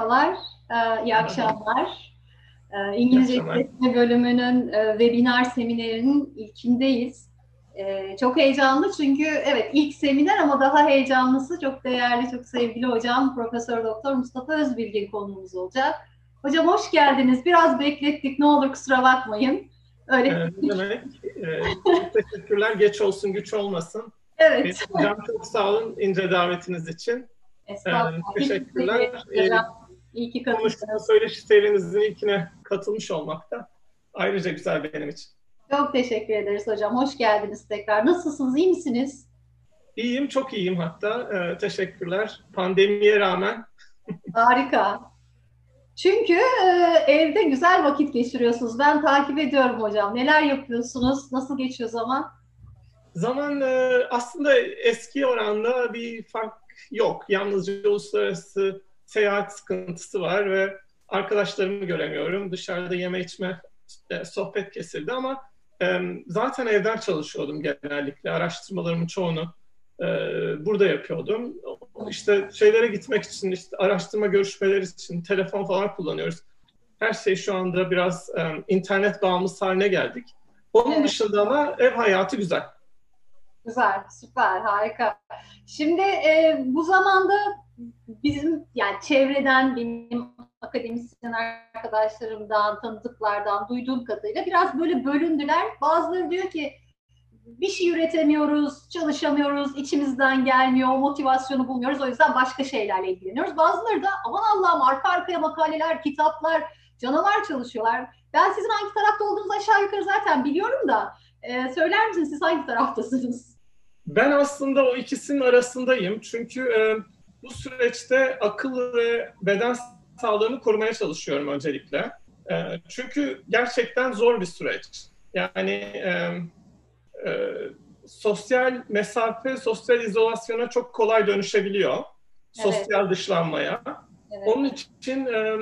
merhabalar, e, iyi akşamlar. E, İngilizce İletişim bölümünün e, webinar seminerinin ilkindeyiz. E, çok heyecanlı çünkü evet ilk seminer ama daha heyecanlısı çok değerli, çok sevgili hocam Profesör Doktor Mustafa Özbilgin konuğumuz olacak. Hocam hoş geldiniz. Biraz beklettik. Ne olur kusura bakmayın. Öyle. Evet, demek. Ee, çok teşekkürler. Geç olsun, güç olmasın. Evet. Hocam çok sağ olun ince davetiniz için. Estağfurullah. Ee, teşekkürler. Ee, İyi ki katıldınız. Söyleşi serinizin ilkine katılmış olmak da ayrıca güzel benim için. Çok teşekkür ederiz hocam. Hoş geldiniz tekrar. Nasılsınız? İyi misiniz? İyiyim, çok iyiyim hatta. Ee, teşekkürler. Pandemiye rağmen. Harika. Çünkü e, evde güzel vakit geçiriyorsunuz. Ben takip ediyorum hocam. Neler yapıyorsunuz? Nasıl geçiyor zaman? Zaman e, aslında eski oranda bir fark yok. Yalnızca uluslararası seyahat sıkıntısı var ve arkadaşlarımı göremiyorum. Dışarıda yeme içme sohbet kesildi ama e, zaten evden çalışıyordum genellikle. Araştırmalarımın çoğunu e, burada yapıyordum. İşte şeylere gitmek için, işte araştırma görüşmeleri için telefon falan kullanıyoruz. Her şey şu anda biraz internet bağımlısı haline geldik. Onun evet. dışında ama ev hayatı güzel. Güzel, süper, harika. Şimdi e, bu zamanda bizim yani çevreden, benim akademisyen arkadaşlarımdan, tanıdıklardan duyduğum kadarıyla biraz böyle bölündüler. Bazıları diyor ki bir şey üretemiyoruz, çalışamıyoruz, içimizden gelmiyor, motivasyonu bulmuyoruz. O yüzden başka şeylerle ilgileniyoruz. Bazıları da aman Allah'ım arka arkaya makaleler, kitaplar, canavar çalışıyorlar. Ben sizin hangi tarafta olduğunuzu aşağı yukarı zaten biliyorum da e, söyler misiniz siz hangi taraftasınız? Ben aslında o ikisinin arasındayım. Çünkü e, bu süreçte akıl ve beden sağlığını korumaya çalışıyorum öncelikle. E, çünkü gerçekten zor bir süreç. Yani e, e, sosyal mesafe, sosyal izolasyona çok kolay dönüşebiliyor. Evet. Sosyal dışlanmaya. Evet. Onun için e,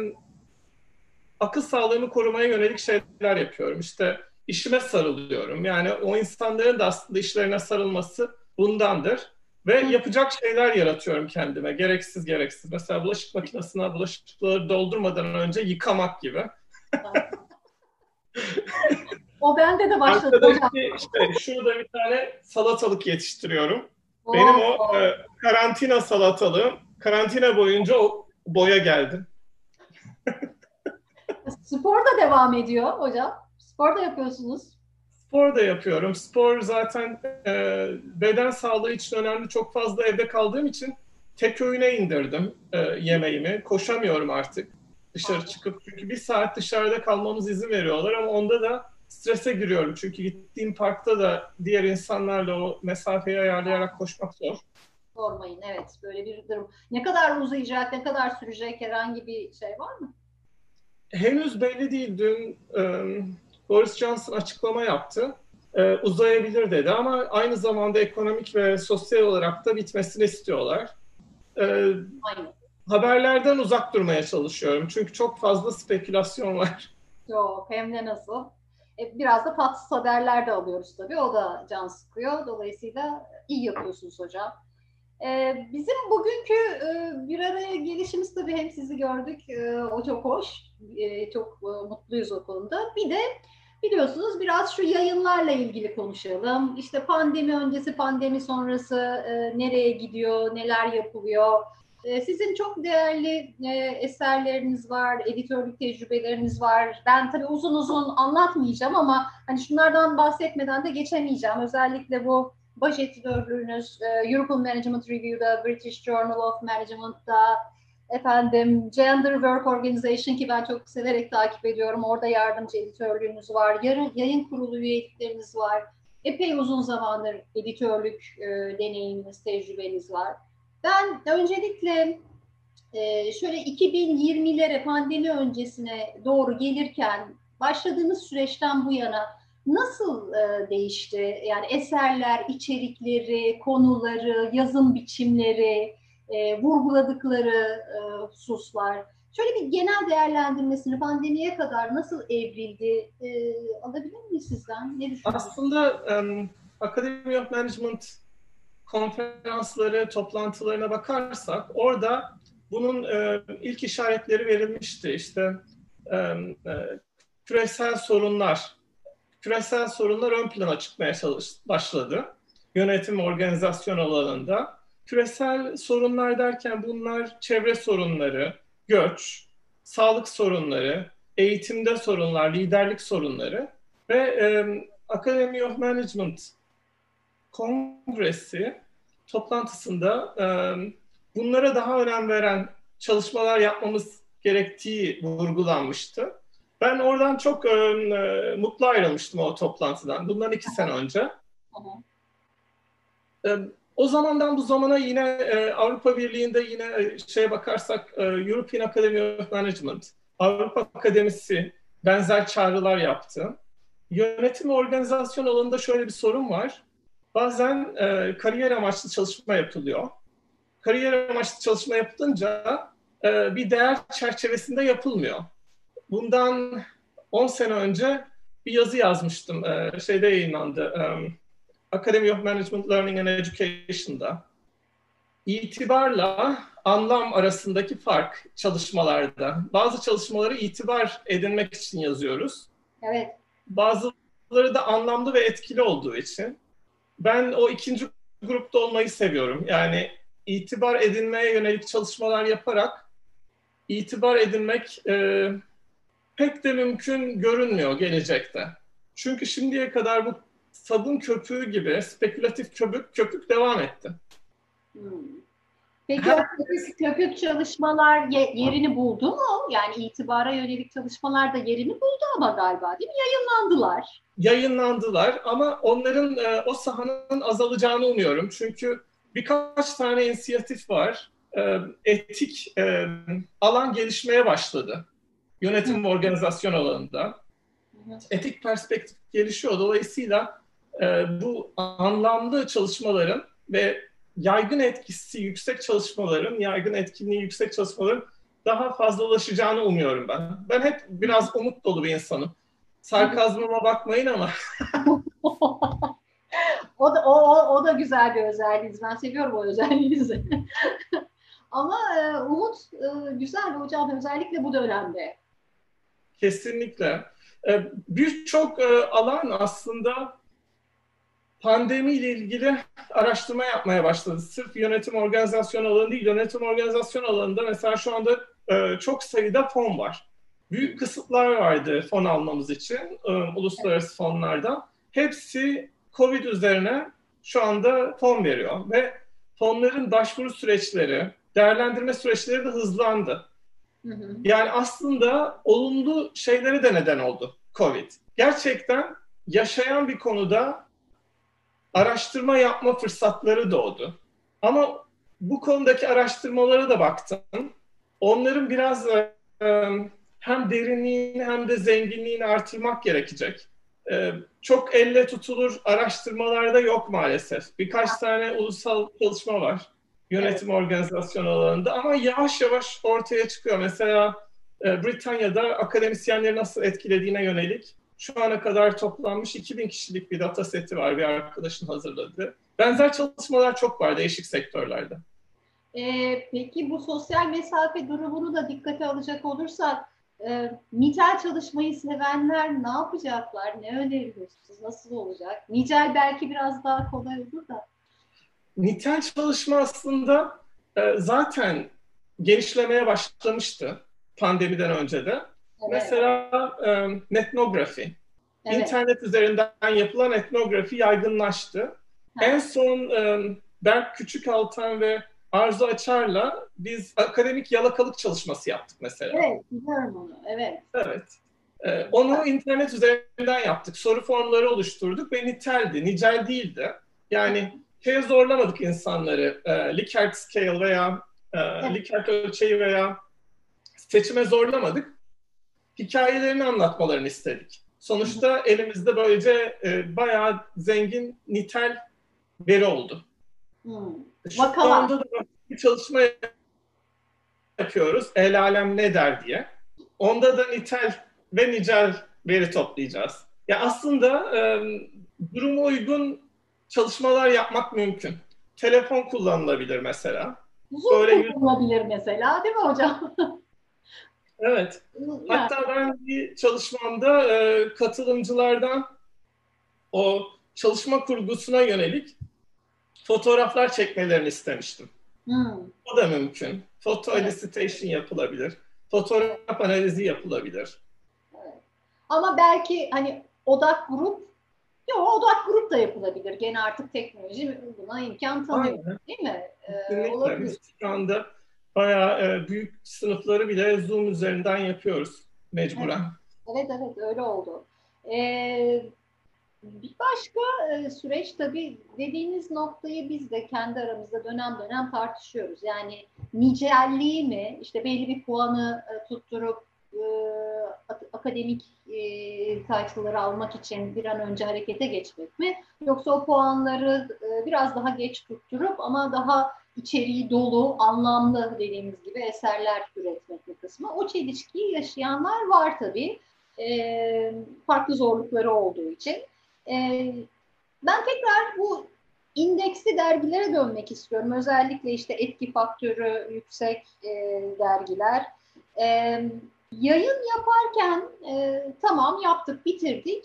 akıl sağlığımı korumaya yönelik şeyler yapıyorum. İşte işime sarılıyorum. Yani o insanların da aslında işlerine sarılması bundandır. Ve yapacak şeyler yaratıyorum kendime. Gereksiz gereksiz. Mesela bulaşık makinesine bulaşıkları doldurmadan önce yıkamak gibi. o bende de başladı Arkadaki, işte şurada bir tane salatalık yetiştiriyorum. Oo. Benim o e, karantina salatalığım karantina boyunca o boya geldi. Spor da devam ediyor hocam. Spor da yapıyorsunuz. Spor da yapıyorum. Spor zaten e, beden sağlığı için önemli. Çok fazla evde kaldığım için tek öğüne indirdim e, yemeğimi. Koşamıyorum artık dışarı çıkıp. Çünkü bir saat dışarıda kalmamız izin veriyorlar ama onda da strese giriyorum. Çünkü gittiğim parkta da diğer insanlarla o mesafeyi ayarlayarak koşmak zor. Sormayın evet böyle bir durum. Ne kadar uzayacak, ne kadar sürecek herhangi bir şey var mı? Henüz belli değil. Dün e, Boris Johnson açıklama yaptı. E, uzayabilir dedi ama aynı zamanda ekonomik ve sosyal olarak da bitmesini istiyorlar. E, Aynen. Haberlerden uzak durmaya çalışıyorum çünkü çok fazla spekülasyon var. Yok hem de nasıl? E, biraz da tatsız haberler de alıyoruz tabii. O da can sıkıyor. Dolayısıyla iyi yapıyorsunuz hocam. Ee, bizim bugünkü e, bir araya gelişimiz tabii hem sizi gördük, e, o çok hoş, e, çok e, mutluyuz o konuda. Bir de Biliyorsunuz biraz şu yayınlarla ilgili konuşalım. İşte pandemi öncesi, pandemi sonrası e, nereye gidiyor, neler yapılıyor. E, sizin çok değerli e, eserleriniz var, editörlük tecrübeleriniz var. Ben tabii uzun uzun anlatmayacağım ama hani şunlardan bahsetmeden de geçemeyeceğim. Özellikle bu baş editörlüğünüz e, European Management Review'da, British Journal of Management'da, Efendim Gender Work Organization ki ben çok severek takip ediyorum. Orada yardımcı editörlüğünüz var. Yarın yayın kurulu üyelikleriniz var. Epey uzun zamandır editörlük e, deneyiminiz, tecrübeniz var. Ben öncelikle e, şöyle 2020'lere pandemi öncesine doğru gelirken başladığımız süreçten bu yana nasıl e, değişti? Yani eserler, içerikleri, konuları, yazım biçimleri, e, vurguladıkları e, hususlar. Şöyle bir genel değerlendirmesini pandemiye kadar nasıl evrildi e, alabilir miyiz sizden? Ne? Aslında um, Academy of Management konferansları, toplantılarına bakarsak orada bunun e, ilk işaretleri verilmişti. İşte e, küresel sorunlar, küresel sorunlar ön plana çıkmaya çalış, başladı. Yönetim organizasyon alanında. Küresel sorunlar derken bunlar çevre sorunları, göç, sağlık sorunları, eğitimde sorunlar, liderlik sorunları ve e, Academy of Management Kongresi toplantısında e, bunlara daha önem veren çalışmalar yapmamız gerektiği vurgulanmıştı. Ben oradan çok e, mutlu ayrılmıştım o toplantıdan. Bundan iki sene önce. E, o zamandan bu zamana yine e, Avrupa Birliği'nde yine e, şeye bakarsak e, European Academy of Management, Avrupa Akademisi benzer çağrılar yaptı. Yönetim organizasyon alanında şöyle bir sorun var. Bazen e, kariyer amaçlı çalışma yapılıyor. Kariyer amaçlı çalışma yapılınca e, bir değer çerçevesinde yapılmıyor. Bundan 10 sene önce bir yazı yazmıştım. E, şeyde yayınlandı. E, Academy of Management Learning and Education'da. İtibarla anlam arasındaki fark çalışmalarda. Bazı çalışmaları itibar edinmek için yazıyoruz. Evet. Bazıları da anlamlı ve etkili olduğu için. Ben o ikinci grupta olmayı seviyorum. Yani itibar edinmeye yönelik çalışmalar yaparak itibar edinmek e, pek de mümkün görünmüyor gelecekte. Çünkü şimdiye kadar bu sabun köpüğü gibi spekülatif köpük, köpük devam etti. Hmm. Peki o köpük, köpük çalışmalar yerini buldu mu? Yani itibara yönelik çalışmalar da yerini buldu ama galiba değil mi? Yayınlandılar. Yayınlandılar ama onların e, o sahanın azalacağını umuyorum. Çünkü birkaç tane inisiyatif var. E, etik e, alan gelişmeye başladı. Yönetim ve organizasyon alanında. Etik perspektif gelişiyor. Dolayısıyla bu anlamlı çalışmaların ve yaygın etkisi yüksek çalışmaların, yaygın etkinliği yüksek çalışmaların daha fazla ulaşacağını umuyorum ben. Ben hep biraz umut dolu bir insanım. Sarkazmıma bakmayın ama. o da o, o, o da güzel bir özelliğiniz. Ben seviyorum o özelliğinizi. ama e, umut e, güzel hocam özellikle bu dönemde. Kesinlikle. E, Birçok e, alan aslında pandemiyle ilgili araştırma yapmaya başladı. Sırf yönetim organizasyon alanı değil, yönetim organizasyon alanında mesela şu anda e, çok sayıda fon var. Büyük kısıtlar vardı fon almamız için e, uluslararası fonlardan. Hepsi COVID üzerine şu anda fon veriyor ve fonların başvuru süreçleri, değerlendirme süreçleri de hızlandı. Hı hı. Yani aslında olumlu şeyleri de neden oldu COVID. Gerçekten yaşayan bir konuda araştırma yapma fırsatları doğdu. Ama bu konudaki araştırmalara da baktım. Onların biraz e, hem derinliğini hem de zenginliğini artırmak gerekecek. E, çok elle tutulur araştırmalarda yok maalesef. Birkaç tane ulusal çalışma var yönetim evet. organizasyon alanında ama yavaş yavaş ortaya çıkıyor. Mesela e, Britanya'da akademisyenleri nasıl etkilediğine yönelik şu ana kadar toplanmış 2000 kişilik bir data seti var bir arkadaşın hazırladığı. Benzer çalışmalar çok var değişik sektörlerde. Ee, peki bu sosyal mesafe durumunu da dikkate alacak olursak e, nitel çalışmayı sevenler ne yapacaklar? Ne öneriyorsunuz? Nasıl olacak? Nicel belki biraz daha kolay olur da. Nitel çalışma aslında e, zaten genişlemeye başlamıştı pandemiden önce de. Evet. Mesela e, netnografi. Evet. İnternet üzerinden yapılan etnografi yaygınlaştı. Ha. En son e, Berk Küçükaltan ve Arzu Açar'la biz akademik yalakalık çalışması yaptık mesela. Evet, biliyorum onu. Evet. Evet. Ee, onu internet üzerinden yaptık. Soru formları oluşturduk ve niteldi, nicel değildi. Yani şeye zorlamadık insanları. E, Likert scale veya e, Likert ölçeği veya seçime zorlamadık hikayelerini anlatmalarını istedik. Sonuçta elimizde böylece e, bayağı zengin nitel veri oldu. Hmm. Şu anda da bir çalışma yapıyoruz. El alem ne der diye. Onda da nitel ve nicel veri toplayacağız. Ya aslında e, duruma uygun çalışmalar yapmak mümkün. Telefon kullanılabilir mesela. Zoom böyle kullanılabilir mesela değil mi hocam? evet. Hatta ben bir çalışmamda e, katılımcılardan o çalışma kurgusuna yönelik fotoğraflar çekmelerini istemiştim. Hmm. O da mümkün. Foto evet. elicitation yapılabilir. Fotoğraf analizi yapılabilir. Evet. Ama belki hani odak grup Yok odak grup da yapılabilir. Gene artık teknoloji buna imkan tanıyor. Aynen. Değil mi? Ee, olabilir. Şu anda bayağı e, büyük sınıfları bile Zoom üzerinden yapıyoruz mecburen. Evet evet, öyle oldu. Ee, bir başka e, süreç tabii dediğiniz noktayı biz de kendi aramızda dönem dönem tartışıyoruz. Yani nicelliği mi, işte belli bir puanı e, tutturup e, akademik e, title'ları almak için bir an önce harekete geçmek mi? Yoksa o puanları e, biraz daha geç tutturup ama daha içeriği dolu, anlamlı dediğimiz gibi eserler üretmek mi kısmı? O çelişkiyi yaşayanlar var tabii. E, farklı zorlukları olduğu için. E, ben tekrar bu indeksli dergilere dönmek istiyorum. Özellikle işte etki faktörü yüksek e, dergiler. E, Yayın yaparken e, tamam yaptık, bitirdik.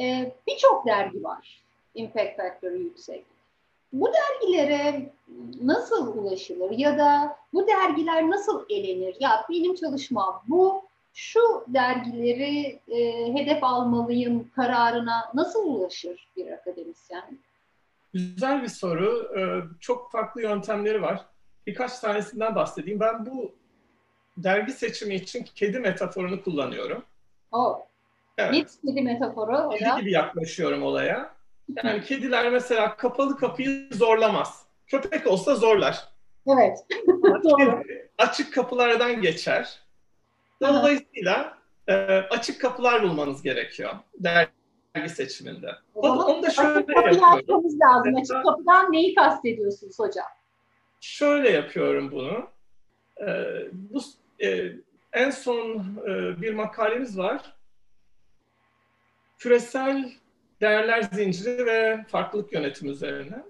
E, Birçok dergi var. Impact faktörü yüksek. Bu dergilere nasıl ulaşılır ya da bu dergiler nasıl elenir? Ya benim çalışmam bu, şu dergileri e, hedef almalıyım kararına nasıl ulaşır bir akademisyen? Güzel bir soru. Ee, çok farklı yöntemleri var. Birkaç tanesinden bahsedeyim. Ben bu dergi seçimi için kedi metaforunu kullanıyorum. Oh. Evet. kedi metaforu. Kedi gibi yaklaşıyorum olaya. Yani kediler mesela kapalı kapıyı zorlamaz. Köpek olsa zorlar. Evet. açık kapılardan geçer. Dolayısıyla e, açık kapılar bulmanız gerekiyor dergi seçiminde. O, onu da şöyle yapıyorum. lazım. Açık kapıdan neyi kastediyorsunuz hocam? Şöyle yapıyorum bunu. E, bu e, en son e, bir makalemiz var. Küresel değerler zinciri ve farklılık yönetimi üzerine.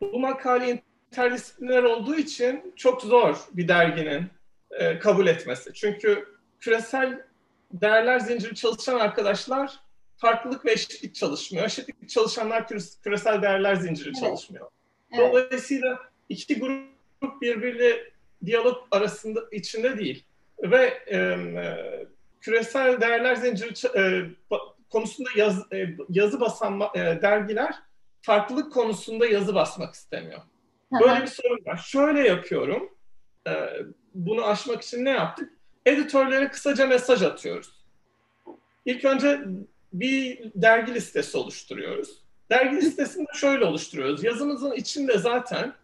Bu makale interdisipliner olduğu için çok zor bir derginin e, kabul etmesi. Çünkü küresel değerler zinciri çalışan arkadaşlar farklılık ve eşitlik çalışmıyor. Eşitlik çalışanlar küresel değerler zinciri evet. çalışmıyor. Evet. Dolayısıyla iki grup birbiriyle diyalog arasında içinde değil ve e, küresel değerler zinciri e, konusunda yaz, e, yazı basan e, dergiler farklılık konusunda yazı basmak istemiyor. Böyle bir sorun var. Şöyle yapıyorum. E, bunu aşmak için ne yaptık? Editörlere kısaca mesaj atıyoruz. İlk önce bir dergi listesi oluşturuyoruz. Dergi listesini de şöyle oluşturuyoruz. Yazımızın içinde zaten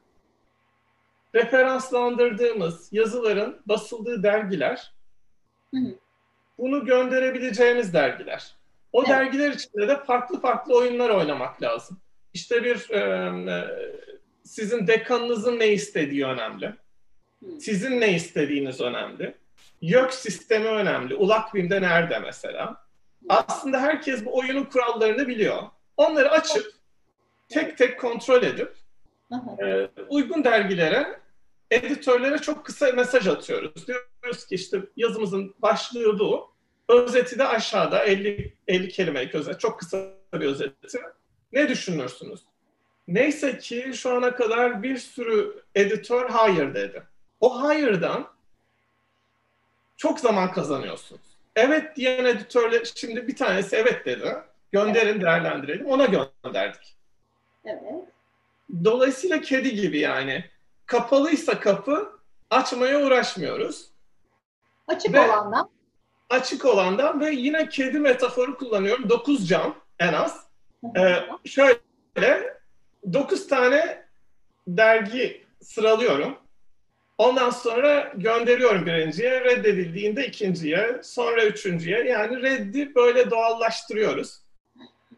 referanslandırdığımız yazıların basıldığı dergiler bunu gönderebileceğimiz dergiler. O evet. dergiler içinde de farklı farklı oyunlar oynamak lazım. İşte bir e, e sizin dekanınızın ne istediği önemli. Sizin ne istediğiniz önemli. YÖK sistemi önemli. Ulakbim'de nerede mesela? Aslında herkes bu oyunun kurallarını biliyor. Onları açıp tek tek kontrol edip e, uygun dergilere, editörlere çok kısa mesaj atıyoruz. Diyoruz ki işte yazımızın başlığı bu. Özeti de aşağıda 50, 50 kelimelik özet. Çok kısa bir özeti. Ne düşünürsünüz? Neyse ki şu ana kadar bir sürü editör hayır dedi. O hayırdan çok zaman kazanıyorsunuz. Evet diyen editörler şimdi bir tanesi evet dedi. Gönderin değerlendirelim. Ona gönderdik. Evet. Dolayısıyla kedi gibi yani. Kapalıysa kapı açmaya uğraşmıyoruz. Açık ve olandan. Açık olandan ve yine kedi metaforu kullanıyorum. Dokuz cam en az. ee, şöyle dokuz tane dergi sıralıyorum. Ondan sonra gönderiyorum birinciye, reddedildiğinde ikinciye, sonra üçüncüye. Yani reddi böyle doğallaştırıyoruz.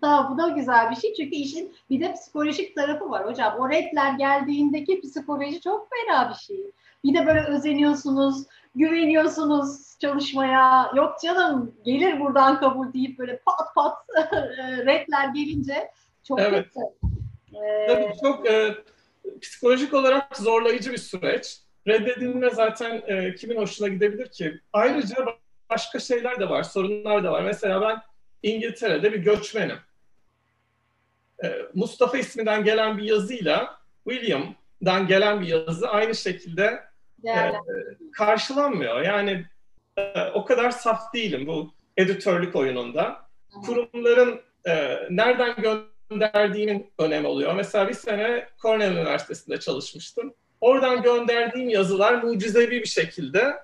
Ha, bu da güzel bir şey çünkü işin bir de psikolojik tarafı var hocam. O redler geldiğindeki psikoloji çok fena bir şey. Bir de böyle özeniyorsunuz, güveniyorsunuz çalışmaya. Yok canım gelir buradan kabul deyip böyle pat pat redler gelince çok evet. kötü. Ee, Tabii çok e, psikolojik olarak zorlayıcı bir süreç. Reddedilme zaten e, kimin hoşuna gidebilir ki? Ayrıca başka şeyler de var, sorunlar da var. Mesela ben İngiltere'de bir göçmenim. E, Mustafa isminden gelen bir yazıyla William'dan gelen bir yazı aynı şekilde e, karşılanmıyor. Yani e, o kadar saf değilim bu editörlük oyununda. Kurumların e, nereden gönderdiğinin önemi oluyor. Mesela bir sene Cornell Üniversitesi'nde çalışmıştım. Oradan gönderdiğim yazılar mucizevi bir şekilde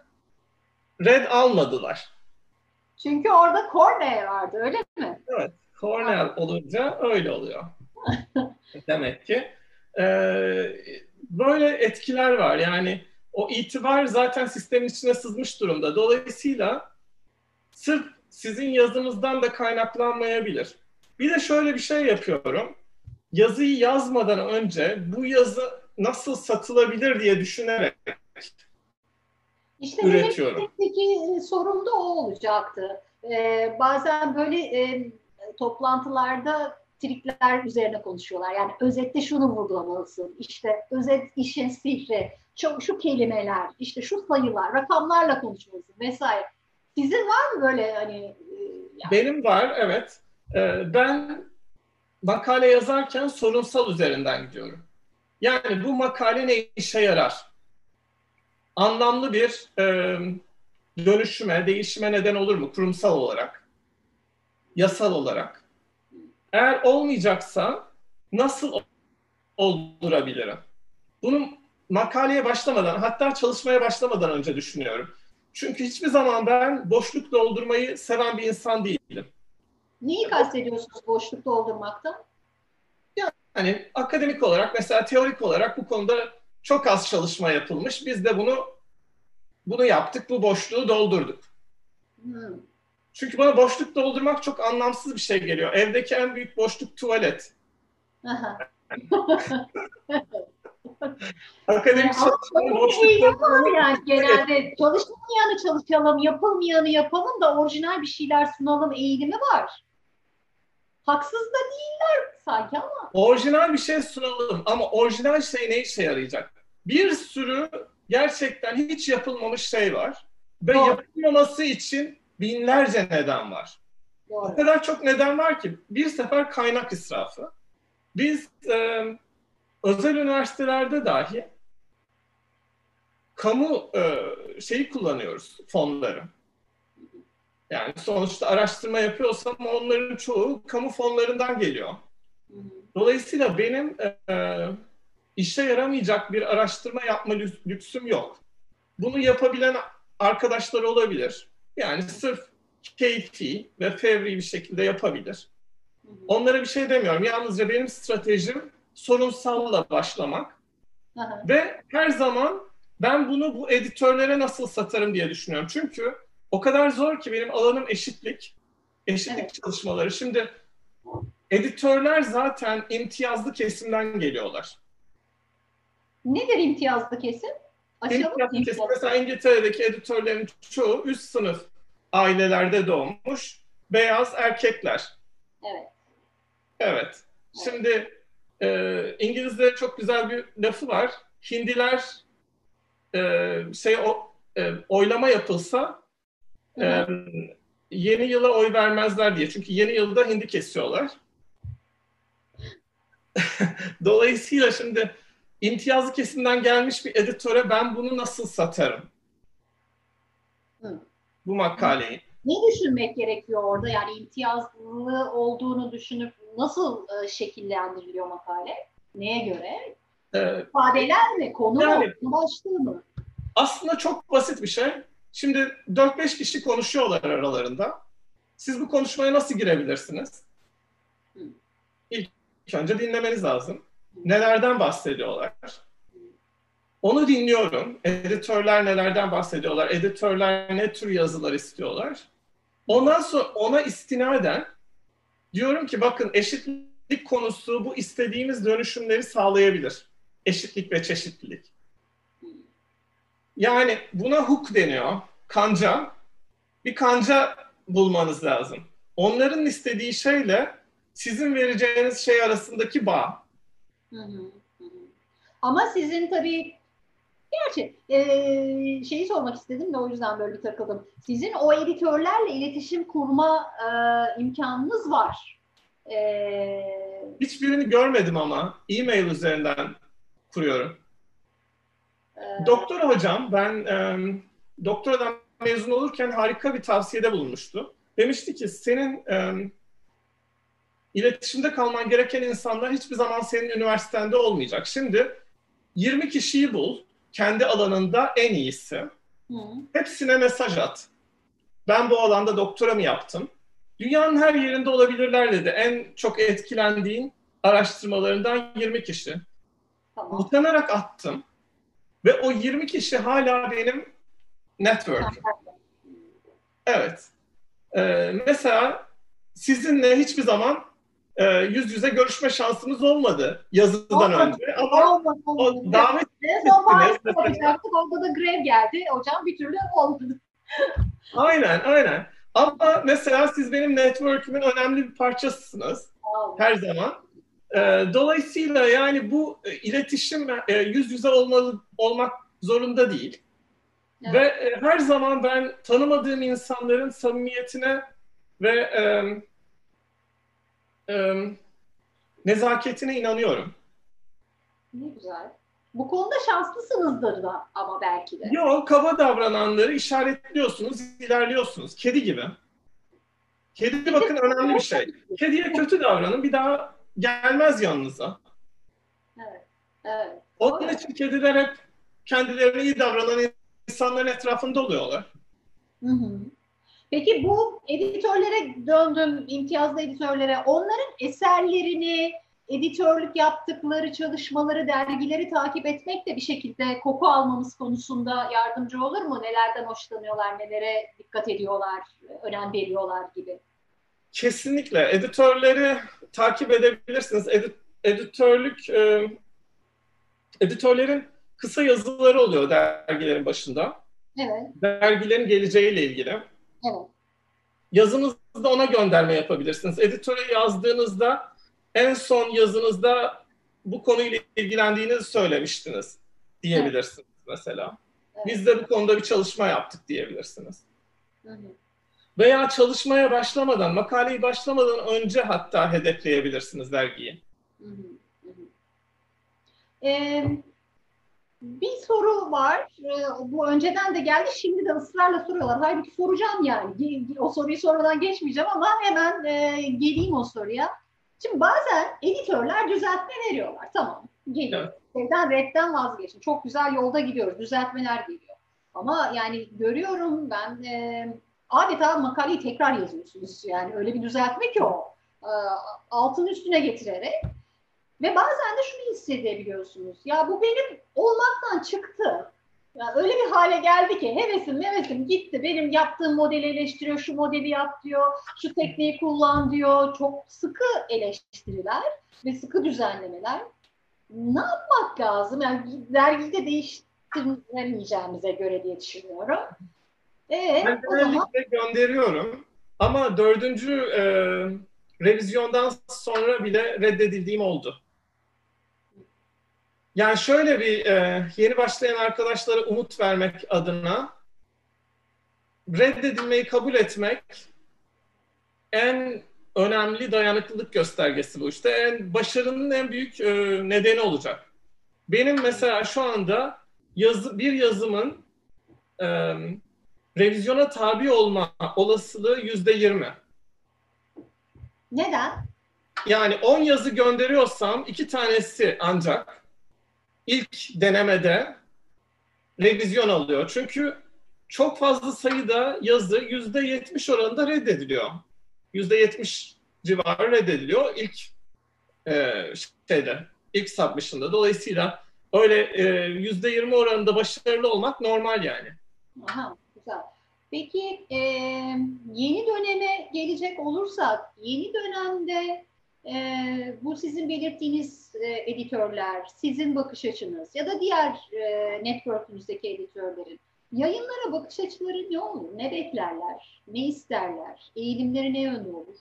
red almadılar. Çünkü orada Cornell vardı öyle mi? Evet. Cornell olunca öyle oluyor. Demek ki. Ee, böyle etkiler var. Yani o itibar zaten sistemin içine sızmış durumda. Dolayısıyla sırf sizin yazınızdan da kaynaklanmayabilir. Bir de şöyle bir şey yapıyorum. Yazıyı yazmadan önce bu yazı nasıl satılabilir diye düşünerek işte üretiyorum. Peki sorun da o olacaktı. Ee, bazen böyle e, toplantılarda trikler üzerine konuşuyorlar. Yani özette şunu vurgulamalısın. İşte özet işin sihri, şu, şu kelimeler, işte şu sayılar, rakamlarla konuşmalısın vesaire. Sizin var mı böyle hani? E, yani... Benim var, evet. Ee, ben makale yazarken sorunsal üzerinden gidiyorum. Yani bu makale ne işe yarar? Anlamlı bir e, dönüşüme, değişime neden olur mu kurumsal olarak? Yasal olarak? Eğer olmayacaksa nasıl oldurabilirim? Bunu makaleye başlamadan, hatta çalışmaya başlamadan önce düşünüyorum. Çünkü hiçbir zaman ben boşluk doldurmayı seven bir insan değilim. Neyi kastediyorsunuz boşluk doldurmakta? Yani akademik olarak mesela teorik olarak bu konuda çok az çalışma yapılmış. Biz de bunu bunu yaptık, bu boşluğu doldurduk. Hmm. Çünkü bana boşluk doldurmak çok anlamsız bir şey geliyor. Evdeki en büyük boşluk tuvalet. Akademik çalışmanın boşluk yapalım yani genelde. Çalışmayanı çalışalım, yapılmayanı yapalım da orijinal bir şeyler sunalım eğilimi var. Haksız da değiller sanki ama. Orijinal bir şey sunalım ama orijinal şey ne işe yarayacak? Bir sürü gerçekten hiç yapılmamış şey var. Ve Doğru. yapılmaması için binlerce neden var. Doğru. O kadar çok neden var ki bir sefer kaynak israfı. Biz e, özel üniversitelerde dahi kamu e, şeyi kullanıyoruz fonları. Yani sonuçta araştırma yapıyorsam onların çoğu kamu fonlarından geliyor. Dolayısıyla benim e, işe yaramayacak bir araştırma yapma lüksüm yok. Bunu yapabilen arkadaşlar olabilir. Yani sırf keyfi ve fevri bir şekilde yapabilir. Onlara bir şey demiyorum. Yalnızca benim stratejim sorunsalla başlamak. Aha. Ve her zaman ben bunu bu editörlere nasıl satarım diye düşünüyorum. Çünkü o kadar zor ki benim alanım eşitlik. Eşitlik evet. çalışmaları. Şimdi editörler zaten imtiyazlı kesimden geliyorlar. Nedir imtiyazlı kesim? Aşağı kesim. Mesela İngiltere'deki editörlerin çoğu üst sınıf ailelerde doğmuş beyaz erkekler. Evet. Evet. Şimdi e, İngilizce çok güzel bir lafı var. Hindiler e, şey o, e, oylama yapılsa e, yeni yıla oy vermezler diye. Çünkü yeni yılda hindi kesiyorlar. Dolayısıyla şimdi imtiyazlı kesimden gelmiş bir editöre ben bunu nasıl satarım? Hı. Bu makaleyi. Ne düşünmek gerekiyor orada? Yani imtiyazlı olduğunu düşünüp nasıl e, şekillendiriliyor makale? Neye göre? Ee, İfadeler mi? Konu yani, mu? Başlığı mı? Aslında çok basit bir şey. Şimdi 4-5 kişi konuşuyorlar aralarında. Siz bu konuşmaya nasıl girebilirsiniz? Hı. İlk önce dinlemeniz lazım. Nelerden bahsediyorlar? Onu dinliyorum. Editörler nelerden bahsediyorlar? Editörler ne tür yazılar istiyorlar? Ondan sonra ona istinaden diyorum ki bakın eşitlik konusu bu istediğimiz dönüşümleri sağlayabilir. Eşitlik ve çeşitlilik. Yani buna hook deniyor. Kanca. Bir kanca bulmanız lazım. Onların istediği şeyle sizin vereceğiniz şey arasındaki bağ. Hı hı. Ama sizin tabii gerçi e, şeyi sormak istedim de o yüzden böyle bir takıldım. Sizin o editörlerle iletişim kurma e, imkanınız var. E, Hiçbirini görmedim ama e-mail üzerinden kuruyorum. e, Doktor hocam ben e, doktoradan mezun olurken harika bir tavsiyede bulunmuştu. Demişti ki senin e, iletişimde kalman gereken insanlar hiçbir zaman senin üniversitende olmayacak. Şimdi 20 kişiyi bul, kendi alanında en iyisi. hı, Hepsine mesaj at. Ben bu alanda doktoramı yaptım. Dünyanın her yerinde olabilirler dedi. En çok etkilendiğin araştırmalarından 20 kişi. tamam. Utanarak attım. Ve o 20 kişi hala benim network'üm. Evet. Ee, mesela sizinle hiçbir zaman e, yüz yüze görüşme şansımız olmadı yazıdan Olmadı. önce. Ama Olmadı, o olmadı. davet yapacaktık. Orada da grev geldi. Hocam bir türlü olmadı. aynen aynen. Ama mesela siz benim network'ümün önemli bir parçasısınız Wow. her zaman. Ee, dolayısıyla yani bu e, iletişim e, yüz yüze olmalı olmak zorunda değil. Evet. Ve e, her zaman ben tanımadığım insanların samimiyetine ve e, nezaketine inanıyorum. Ne güzel. Bu konuda şanslısınızdır da ama belki de. Yok, kaba davrananları işaretliyorsunuz, ilerliyorsunuz. Kedi gibi. Kedi bakın önemli bir şey. Kediye kötü davranın, bir daha gelmez yanınıza. Evet. Onun için kediler hep kendilerine iyi davranan insanların etrafında oluyorlar. Hı hı. Peki bu editörlere döndüm, imtiyazlı editörlere. Onların eserlerini, editörlük yaptıkları çalışmaları, dergileri takip etmek de bir şekilde koku almamız konusunda yardımcı olur mu? Nelerden hoşlanıyorlar, nelere dikkat ediyorlar, önem veriyorlar gibi. Kesinlikle. Editörleri takip edebilirsiniz. Edi- editörlük, e, editörlerin kısa yazıları oluyor dergilerin başında. Evet, Dergilerin geleceğiyle ilgili. Evet. Yazınızda ona gönderme yapabilirsiniz. Editöre yazdığınızda en son yazınızda bu konuyla ilgilendiğinizi söylemiştiniz diyebilirsiniz mesela. evet. Biz de bu konuda bir çalışma yaptık diyebilirsiniz. Veya çalışmaya başlamadan, makaleyi başlamadan önce hatta hedefleyebilirsiniz dergiyi. Hı hı. Ee, bir soru var. Ee, bu önceden de geldi. Şimdi de ısrarla soruyorlar. Halbuki soracağım yani. O soruyu sormadan geçmeyeceğim ama hemen e, geleyim o soruya. Şimdi bazen editörler düzeltme veriyorlar. Tamam. Geliyor. Evden redden vazgeçin. Çok güzel yolda gidiyoruz. Düzeltmeler geliyor. Ama yani görüyorum ben e, adeta makaleyi tekrar yazıyorsunuz. Yani öyle bir düzeltme ki o. E, altın üstüne getirerek. Ve bazen de şunu hissedebiliyorsunuz. Ya bu benim olmaktan çıktı. Ya öyle bir hale geldi ki hevesim hevesim gitti. Benim yaptığım modeli eleştiriyor, şu modeli yap diyor, şu tekniği kullan diyor. Çok sıkı eleştiriler ve sıkı düzenlemeler. Ne yapmak lazım? Yani dergiyi de değiştiremeyeceğimize göre diye düşünüyorum. Ee, Ben o zaman gönderiyorum. Ama dördüncü e, revizyondan sonra bile reddedildiğim oldu. Yani şöyle bir e, yeni başlayan arkadaşlara umut vermek adına reddedilmeyi kabul etmek en önemli dayanıklılık göstergesi bu. İşte en başarının en büyük e, nedeni olacak. Benim mesela şu anda yazı, bir yazımın e, revizyona tabi olma olasılığı yüzde yirmi. neden? Yani 10 yazı gönderiyorsam iki tanesi ancak ilk denemede revizyon alıyor. Çünkü çok fazla sayıda yazı yüzde yetmiş oranında reddediliyor. Yüzde yetmiş civarı reddediliyor ilk e, şeyde, ilk submission'da. Dolayısıyla öyle e, yüzde yirmi oranında başarılı olmak normal yani. Aha, güzel. Peki e, yeni döneme gelecek olursak, yeni dönemde e, bu sizin belirttiğiniz e, editörler, sizin bakış açınız ya da diğer e, network'ünüzdeki editörlerin yayınlara bakış açıları ne olur? Ne beklerler? Ne isterler? Eğilimleri ne yönde olur?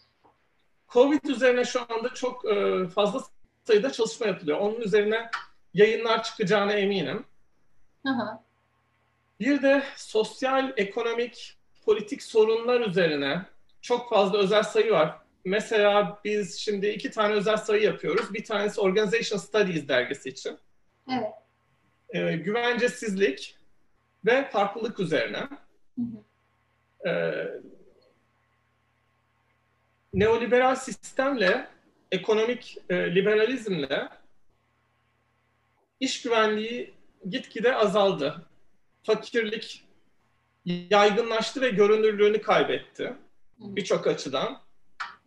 Covid üzerine şu anda çok e, fazla sayıda çalışma yapılıyor. Onun üzerine yayınlar çıkacağına eminim. Hı. Bir de sosyal, ekonomik, politik sorunlar üzerine çok fazla özel sayı var. Mesela biz şimdi iki tane özel sayı yapıyoruz. Bir tanesi Organization Studies dergisi için. Evet. Ee, güvencesizlik ve farklılık üzerine. Hı hı. Ee, neoliberal sistemle, ekonomik e, liberalizmle iş güvenliği gitgide azaldı. Fakirlik yaygınlaştı ve görünürlüğünü kaybetti birçok açıdan.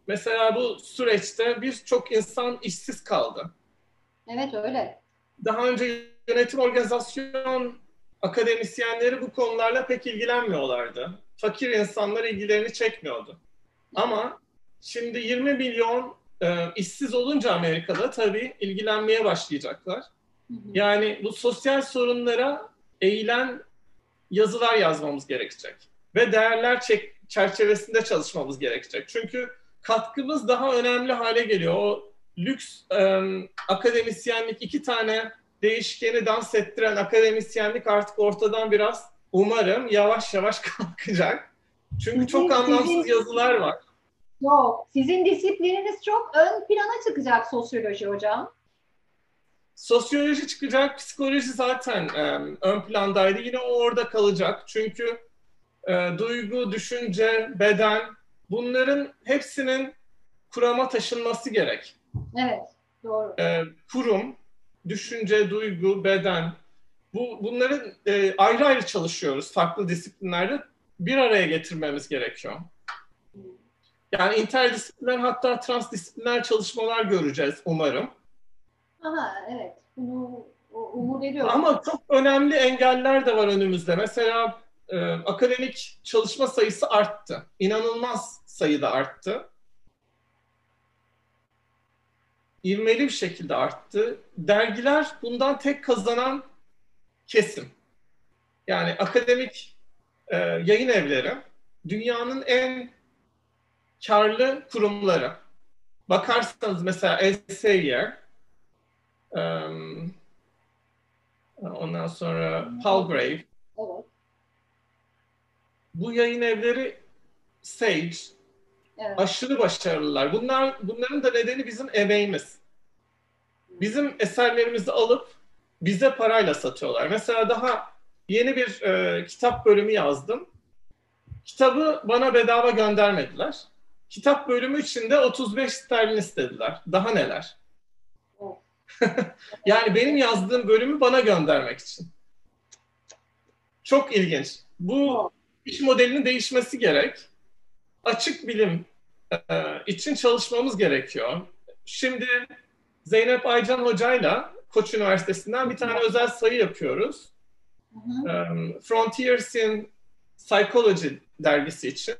Mesela bu süreçte birçok insan işsiz kaldı. Evet öyle. Daha önce yönetim organizasyon akademisyenleri bu konularla pek ilgilenmiyorlardı. Fakir insanlar ilgilerini çekmiyordu. Ama şimdi 20 milyon e, işsiz olunca Amerika'da tabii ilgilenmeye başlayacaklar. Hı hı. Yani bu sosyal sorunlara eğilen yazılar yazmamız gerekecek. Ve değerler çerçevesinde çalışmamız gerekecek. Çünkü katkımız daha önemli hale geliyor. O lüks e, akademisyenlik iki tane değişkeni dans ettiren akademisyenlik artık ortadan biraz umarım yavaş yavaş kalkacak. Çünkü çok anlamsız yazılar var. Yok. Sizin disiplininiz çok ön plana çıkacak sosyoloji hocam. Sosyoloji çıkacak, psikoloji zaten e, ön plandaydı. Yine o orada kalacak. Çünkü e, duygu, düşünce, beden bunların hepsinin kurama taşınması gerek. Evet. Doğru. E, kurum, düşünce, duygu, beden bu bunların e, ayrı ayrı çalışıyoruz farklı disiplinlerde. Bir araya getirmemiz gerekiyor. Yani interdisipliner hatta transdisipliner çalışmalar göreceğiz umarım. Aha evet. Bunu umut ediyorum. Ama çok önemli engeller de var önümüzde. Mesela e, akademik çalışma sayısı arttı. İnanılmaz sayıda arttı. İvmeli bir şekilde arttı. Dergiler bundan tek kazanan kesim. Yani akademik e, yayın evleri dünyanın en karlı kurumları. Bakarsanız mesela Elsevier, um, ondan sonra Palgrave, Evet. bu yayın evleri Sage, Evet. aşırı başarılılar. Bunlar bunların da nedeni bizim emeğimiz. Bizim eserlerimizi alıp bize parayla satıyorlar. Mesela daha yeni bir e, kitap bölümü yazdım. Kitabı bana bedava göndermediler. Kitap bölümü için de 35 sterlin istediler. Daha neler? Yani benim yazdığım bölümü bana göndermek için. Çok ilginç. Bu iş modelinin değişmesi gerek. Açık bilim e, için çalışmamız gerekiyor. Şimdi Zeynep Aycan Hoca'yla Koç Üniversitesi'nden bir tane özel sayı yapıyoruz. Um, Frontiers in Psychology dergisi için.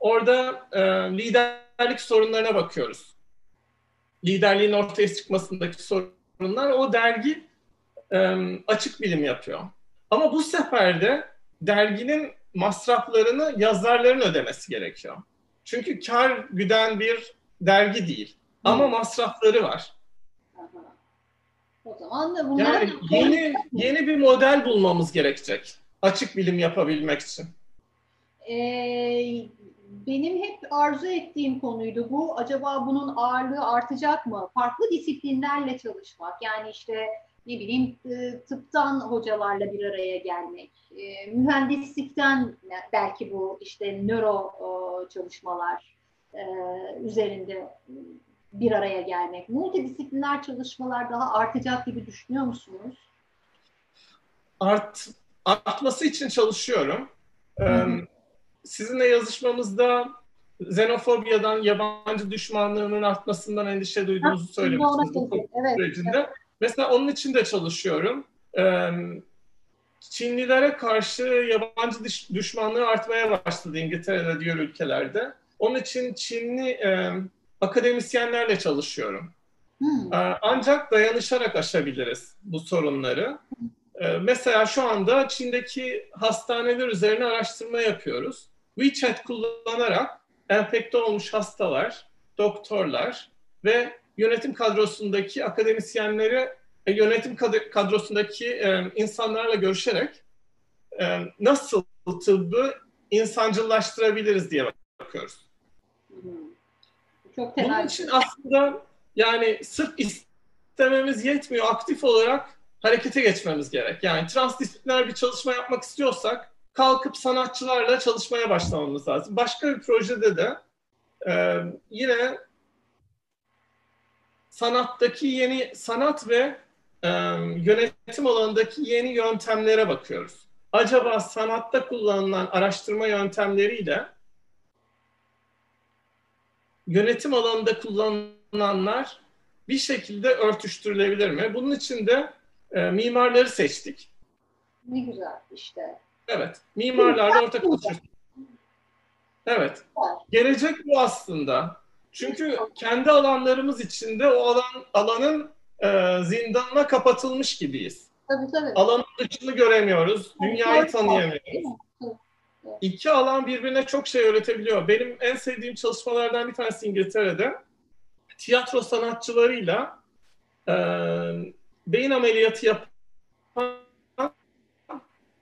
Orada e, liderlik sorunlarına bakıyoruz. Liderliğin ortaya çıkmasındaki sorunlar. O dergi e, açık bilim yapıyor. Ama bu sefer de derginin masraflarını yazarların ödemesi gerekiyor. Çünkü kar güden bir dergi değil. Ama Hı. masrafları var. Aha. O zaman da bunlar Yani yeni yeni bir model bulmamız gerekecek. Açık bilim yapabilmek için. Ee, benim hep arzu ettiğim konuydu bu. Acaba bunun ağırlığı artacak mı? Farklı disiplinlerle çalışmak. Yani işte ne bileyim e, tıptan hocalarla bir araya gelmek. E, mühendislikten belki bu işte nöro e, çalışmalar üzerinde bir araya gelmek. Multidisipliner çalışmalar daha artacak gibi düşünüyor musunuz? Art artması için çalışıyorum. Ee, hı. sizinle yazışmamızda xenofobiyadan, yabancı düşmanlığının artmasından endişe duyduğunuzu söylemiştiniz bu. Evet. sürecinde. Mesela onun için de çalışıyorum. Ee, Çinlilere karşı yabancı düş- düşmanlığı artmaya başladı İngiltere'de diğer ülkelerde. Onun için Çinli e, akademisyenlerle çalışıyorum. Hmm. Ancak dayanışarak aşabiliriz bu sorunları. Mesela şu anda Çin'deki hastaneler üzerine araştırma yapıyoruz. WeChat kullanarak enfekte olmuş hastalar, doktorlar ve yönetim kadrosundaki akademisyenleri e, yönetim kadrosundaki e, insanlarla görüşerek e, nasıl tıbbı insancıllaştırabiliriz diye bakıyoruz. Çok Bunun için aslında yani sırf istememiz yetmiyor. Aktif olarak harekete geçmemiz gerek. Yani transdisipliner bir çalışma yapmak istiyorsak kalkıp sanatçılarla çalışmaya başlamamız lazım. Başka bir projede de e, yine sanattaki yeni sanat ve e, yönetim alanındaki yeni yöntemlere bakıyoruz. Acaba sanatta kullanılan araştırma yöntemleriyle yönetim alanında kullanılanlar bir şekilde örtüştürülebilir mi? Bunun için de e, mimarları seçtik. Ne güzel işte. Evet, mimarlarla ortak. Evet, gelecek bu aslında. Çünkü kendi alanlarımız içinde o alan alanın e, zindanına kapatılmış gibiyiz. Tabii tabii. Alanın dışını göremiyoruz, dünyayı tanıyamıyoruz. İki alan birbirine çok şey öğretebiliyor. Benim en sevdiğim çalışmalardan bir tanesi İngiltere'de. Tiyatro sanatçılarıyla e, beyin ameliyatı yapan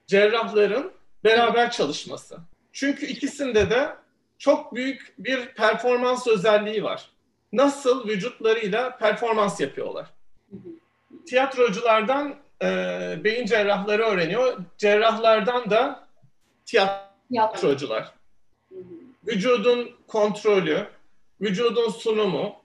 cerrahların beraber çalışması. Çünkü ikisinde de çok büyük bir performans özelliği var. Nasıl vücutlarıyla performans yapıyorlar. Tiyatroculardan e, beyin cerrahları öğreniyor. Cerrahlardan da tiyatrocular. Vücudun kontrolü, vücudun sunumu.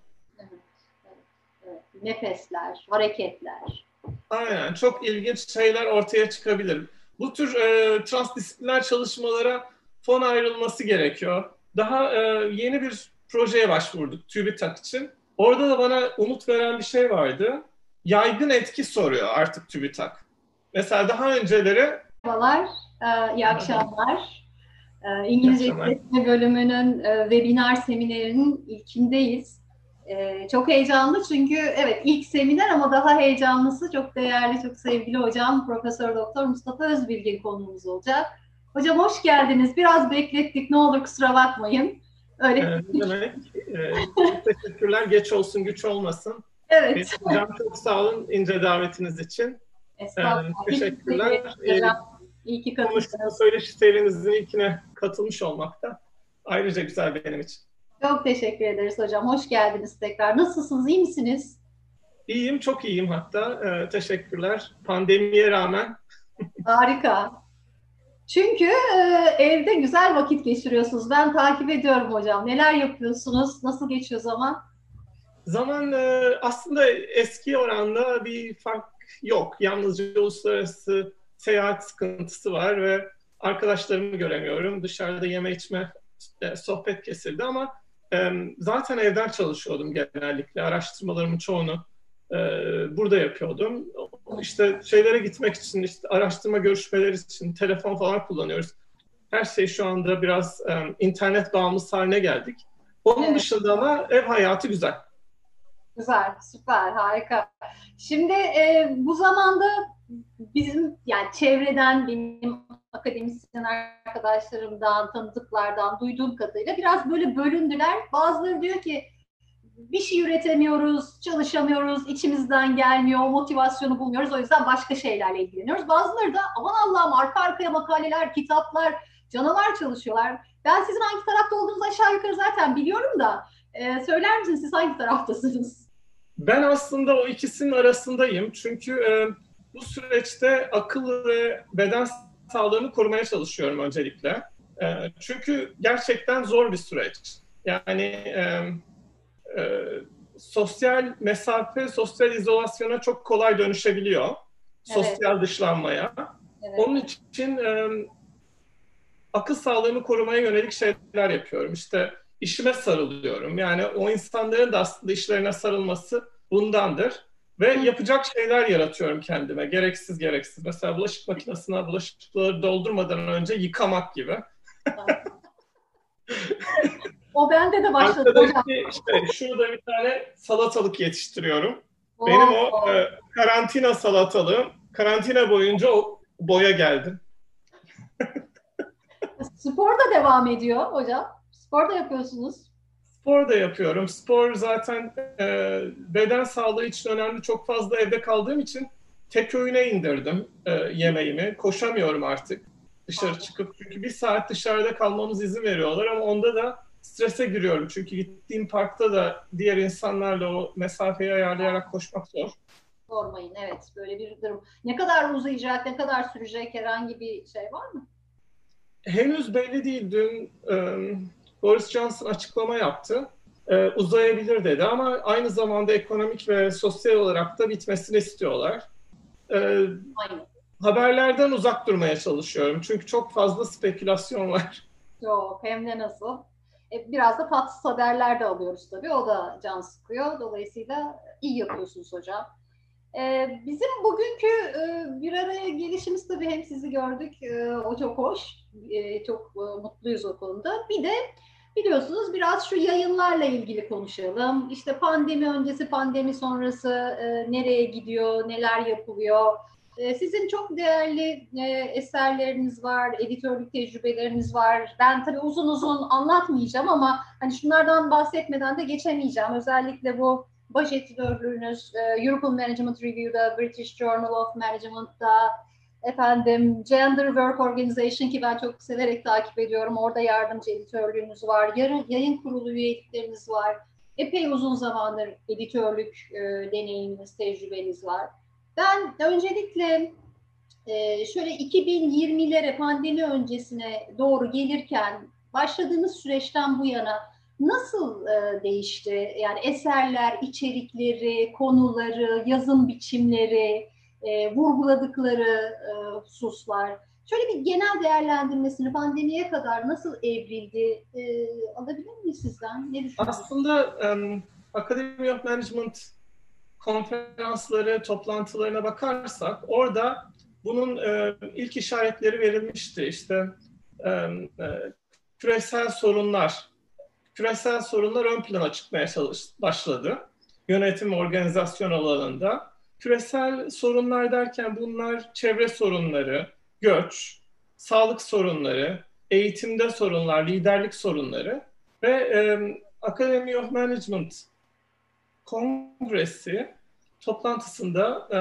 Nefesler, hareketler. Aynen. Çok ilginç şeyler ortaya çıkabilir. Bu tür e, transdisipliner çalışmalara fon ayrılması gerekiyor. Daha e, yeni bir projeye başvurduk TÜBİTAK için. Orada da bana umut veren bir şey vardı. Yaygın etki soruyor artık TÜBİTAK. Mesela daha önceleri... Merhabalar, e, iyi akşamlar. E, İngilizce İşletme bölümünün e, webinar seminerinin ilkindeyiz. Çok heyecanlı çünkü evet ilk seminer ama daha heyecanlısı çok değerli, çok sevgili hocam Profesör Doktor Mustafa Özbilgin konuğumuz olacak. Hocam hoş geldiniz. Biraz beklettik. Ne olur kusura bakmayın. Öyle. Ee, demek. Ee, teşekkürler. Geç olsun, güç olmasın. Evet. Ee, hocam çok sağ olun ince davetiniz için. Estağfurullah. Ee, teşekkürler. Ee, İyi ki katıldınız. Söyleşi serinizin ilkine katılmış olmak da ayrıca güzel benim için. Çok teşekkür ederiz hocam. Hoş geldiniz tekrar. Nasılsınız? İyi misiniz? İyiyim, çok iyiyim hatta. Ee, teşekkürler. Pandemiye rağmen. Harika. Çünkü e, evde güzel vakit geçiriyorsunuz. Ben takip ediyorum hocam. Neler yapıyorsunuz? Nasıl geçiyor zaman? Zaman e, aslında eski oranda bir fark yok. Yalnızca uluslararası seyahat sıkıntısı var ve arkadaşlarımı göremiyorum. Dışarıda yeme içme e, sohbet kesildi ama e, zaten evden çalışıyordum genellikle. Araştırmalarımın çoğunu e, burada yapıyordum. İşte şeylere gitmek için, işte araştırma görüşmeleri için telefon falan kullanıyoruz. Her şey şu anda biraz e, internet bağımlısı haline geldik. Onun evet. dışında ama ev hayatı güzel. Güzel, süper, harika. Şimdi e, bu zamanda bizim yani çevreden, benim akademisyen arkadaşlarımdan, tanıdıklardan duyduğum kadarıyla biraz böyle bölündüler. Bazıları diyor ki bir şey üretemiyoruz, çalışamıyoruz, içimizden gelmiyor, motivasyonu bulmuyoruz. O yüzden başka şeylerle ilgileniyoruz. Bazıları da aman Allah'ım arka arkaya makaleler, kitaplar, canavar çalışıyorlar. Ben sizin hangi tarafta olduğunuzu aşağı yukarı zaten biliyorum da e, söyler misiniz siz hangi taraftasınız? Ben aslında o ikisinin arasındayım. Çünkü e, bu süreçte akıl ve beden sağlığını korumaya çalışıyorum öncelikle. E, çünkü gerçekten zor bir süreç. Yani e, e, sosyal mesafe, sosyal izolasyona çok kolay dönüşebiliyor. Evet. Sosyal dışlanmaya. Evet. Onun için e, akıl sağlığımı korumaya yönelik şeyler yapıyorum. İşte işime sarılıyorum. Yani o insanların da aslında işlerine sarılması bundandır. Ve Hı. yapacak şeyler yaratıyorum kendime. Gereksiz gereksiz. Mesela bulaşık makinesine bulaşıkları doldurmadan önce yıkamak gibi. O bende de başladı hocam. işte şurada bir tane salatalık yetiştiriyorum. Oo. Benim o e, karantina salatalığım karantina boyunca o boya geldi. Spor da devam ediyor hocam. Spor da yapıyorsunuz. spor da yapıyorum. Spor zaten e, beden sağlığı için önemli. Çok fazla evde kaldığım için tek öğüne indirdim e, yemeğimi. Koşamıyorum artık dışarı çıkıp. Çünkü bir saat dışarıda kalmamız izin veriyorlar ama onda da strese giriyorum. Çünkü gittiğim parkta da diğer insanlarla o mesafeyi ayarlayarak koşmak zor. Sormayın evet böyle bir durum. Ne kadar uzayacak, ne kadar sürecek herhangi bir şey var mı? Henüz belli değil. Dün e, Boris Johnson açıklama yaptı. E, uzayabilir dedi ama aynı zamanda ekonomik ve sosyal olarak da bitmesini istiyorlar. E, Aynı. haberlerden uzak durmaya çalışıyorum. Çünkü çok fazla spekülasyon var. Yok hem de nasıl. E, biraz da tatsız haberler de alıyoruz tabii. O da can sıkıyor. Dolayısıyla iyi yapıyorsunuz hocam. E, bizim bugünkü e, bir araya gelişimiz tabii hem sizi gördük. O çok hoş. Çok mutluyuz o konuda. Bir de biliyorsunuz biraz şu yayınlarla ilgili konuşalım. İşte pandemi öncesi, pandemi sonrası nereye gidiyor, neler yapılıyor. E, sizin çok değerli e, eserleriniz var, editörlük tecrübeleriniz var. Ben tabii uzun uzun anlatmayacağım ama hani şunlardan bahsetmeden de geçemeyeceğim. Özellikle bu baş editörlüğünüz e, European Management Review'da, British Journal of Management'da, efendim Gender Work Organization ki ben çok severek takip ediyorum. Orada yardımcı editörlüğünüz var. Yayın kurulu üyelikleriniz var. Epey uzun zamandır editörlük e, deneyiminiz, tecrübeniz var. Ben öncelikle e, şöyle 2020'lere pandemi öncesine doğru gelirken başladığınız süreçten bu yana nasıl e, değişti? Yani eserler, içerikleri, konuları, yazım biçimleri, e, vurguladıkları e, hususlar. Şöyle bir genel değerlendirmesini pandemiye kadar nasıl evrildi alabilir miyiz sizden? Ne? Aslında um, Academy of Management konferansları, toplantılarına bakarsak orada bunun e, ilk işaretleri verilmişti. İşte e, e, küresel sorunlar, küresel sorunlar ön plana çıkmaya çalış, başladı. Yönetim organizasyon alanında. Küresel sorunlar derken bunlar çevre sorunları, göç, sağlık sorunları, eğitimde sorunlar, liderlik sorunları ve e, Academy of Management kongresi toplantısında e,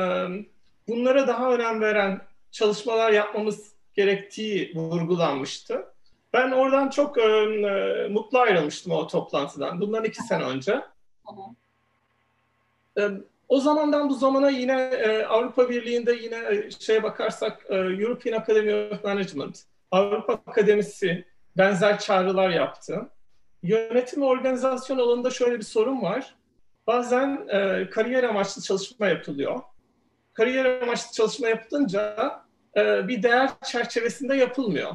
bunlara daha önem veren çalışmalar yapmamız gerektiği vurgulanmıştı. Ben oradan çok e, mutlu ayrılmıştım o toplantıdan. Bundan iki sene önce. E, o zamandan bu zamana yine e, Avrupa Birliği'nde yine şeye bakarsak e, European Academy of Management, Avrupa Akademisi benzer çağrılar yaptı. Yönetim organizasyon alanında şöyle bir sorun var. Bazen e, kariyer amaçlı çalışma yapılıyor. Kariyer amaçlı çalışma yapılınca e, bir değer çerçevesinde yapılmıyor.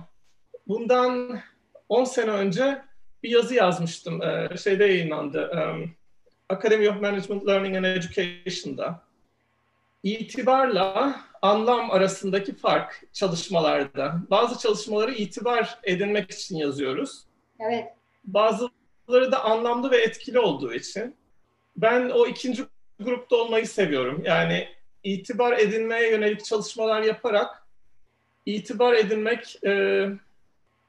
Bundan 10 sene önce bir yazı yazmıştım. E, şeyde yayınlandı. E, Academy of Management Learning and Education'da. İtibarla anlam arasındaki fark çalışmalarda. Bazı çalışmaları itibar edinmek için yazıyoruz. Evet. Bazıları da anlamlı ve etkili olduğu için. Ben o ikinci grupta olmayı seviyorum. Yani itibar edinmeye yönelik çalışmalar yaparak itibar edinmek e,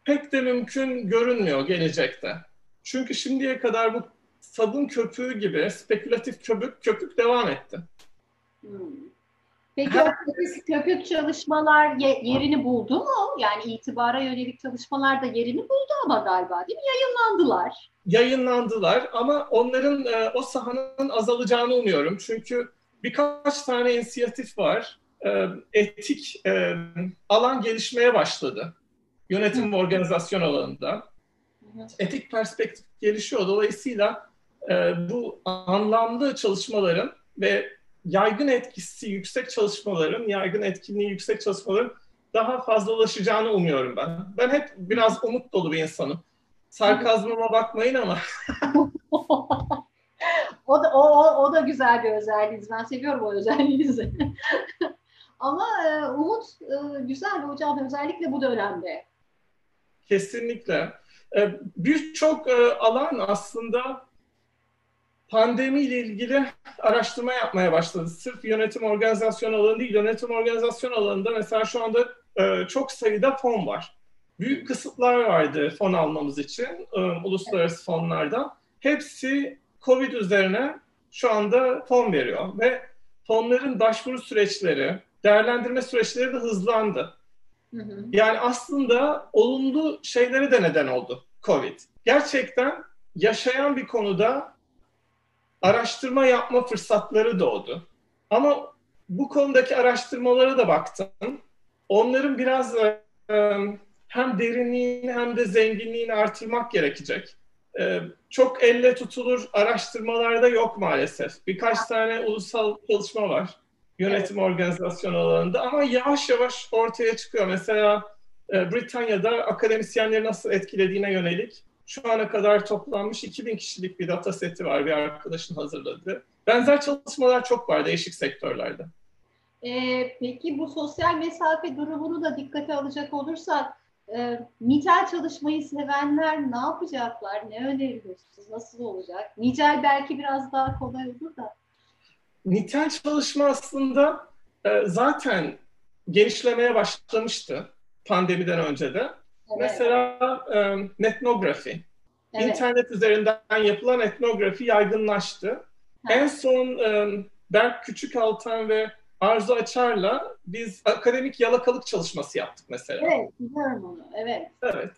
pek de mümkün görünmüyor gelecekte. Çünkü şimdiye kadar bu sabun köpüğü gibi spekülatif köpük köpük devam etti. Hmm. Peki o köpük, köpük çalışmalar ye- yerini buldu mu? Yani itibara yönelik çalışmalar da yerini buldu ama galiba değil mi? Yayınlandılar. Yayınlandılar ama onların e, o sahanın azalacağını umuyorum. Çünkü birkaç tane inisiyatif var. E, etik e, alan gelişmeye başladı. Yönetim ve organizasyon alanında. Etik perspektif gelişiyor. Dolayısıyla e, bu anlamlı çalışmaların ve yaygın etkisi yüksek çalışmaların, yaygın etkinliği yüksek çalışmaların daha fazla ulaşacağını umuyorum ben. Ben hep biraz umut dolu bir insanım. Sarkazmıma bakmayın ama. o da o, o, o da güzel bir özelliğiniz. Ben seviyorum o özelliğinizi. ama e, umut e, güzel hocam özellikle bu dönemde. Kesinlikle. E, Birçok e, alan aslında pandemiyle ilgili araştırma yapmaya başladı. Sırf yönetim organizasyon alanı değil, yönetim organizasyon alanında mesela şu anda e, çok sayıda fon var. Büyük kısıtlar vardı fon almamız için e, uluslararası fonlardan. hepsi COVID üzerine şu anda fon veriyor ve fonların başvuru süreçleri, değerlendirme süreçleri de hızlandı. Hı hı. Yani aslında olumlu şeyleri de neden oldu COVID. Gerçekten yaşayan bir konuda araştırma yapma fırsatları doğdu. Ama bu konudaki araştırmalara da baktım. Onların biraz hem derinliğini hem de zenginliğini artırmak gerekecek. Çok elle tutulur araştırmalarda yok maalesef. Birkaç tane ulusal çalışma var yönetim evet. organizasyonu alanında ama yavaş yavaş ortaya çıkıyor. Mesela Britanya'da akademisyenleri nasıl etkilediğine yönelik şu ana kadar toplanmış 2000 kişilik bir data seti var bir arkadaşın hazırladığı. Benzer çalışmalar çok var değişik sektörlerde. Ee, peki bu sosyal mesafe durumunu da dikkate alacak olursak e, nitel çalışmayı sevenler ne yapacaklar? Ne öneriyorsunuz? Nasıl olacak? Nicel belki biraz daha kolay olur da. Nitel çalışma aslında e, zaten genişlemeye başlamıştı pandemiden önce de. Evet. Mesela e, netnografi. Evet. İnternet üzerinden yapılan etnografi yaygınlaştı. Ha. En son e, Berk Küçükaltan ve Arzu Açar'la biz akademik yalakalık çalışması yaptık mesela. Evet, biliyorum onu. Evet. Evet.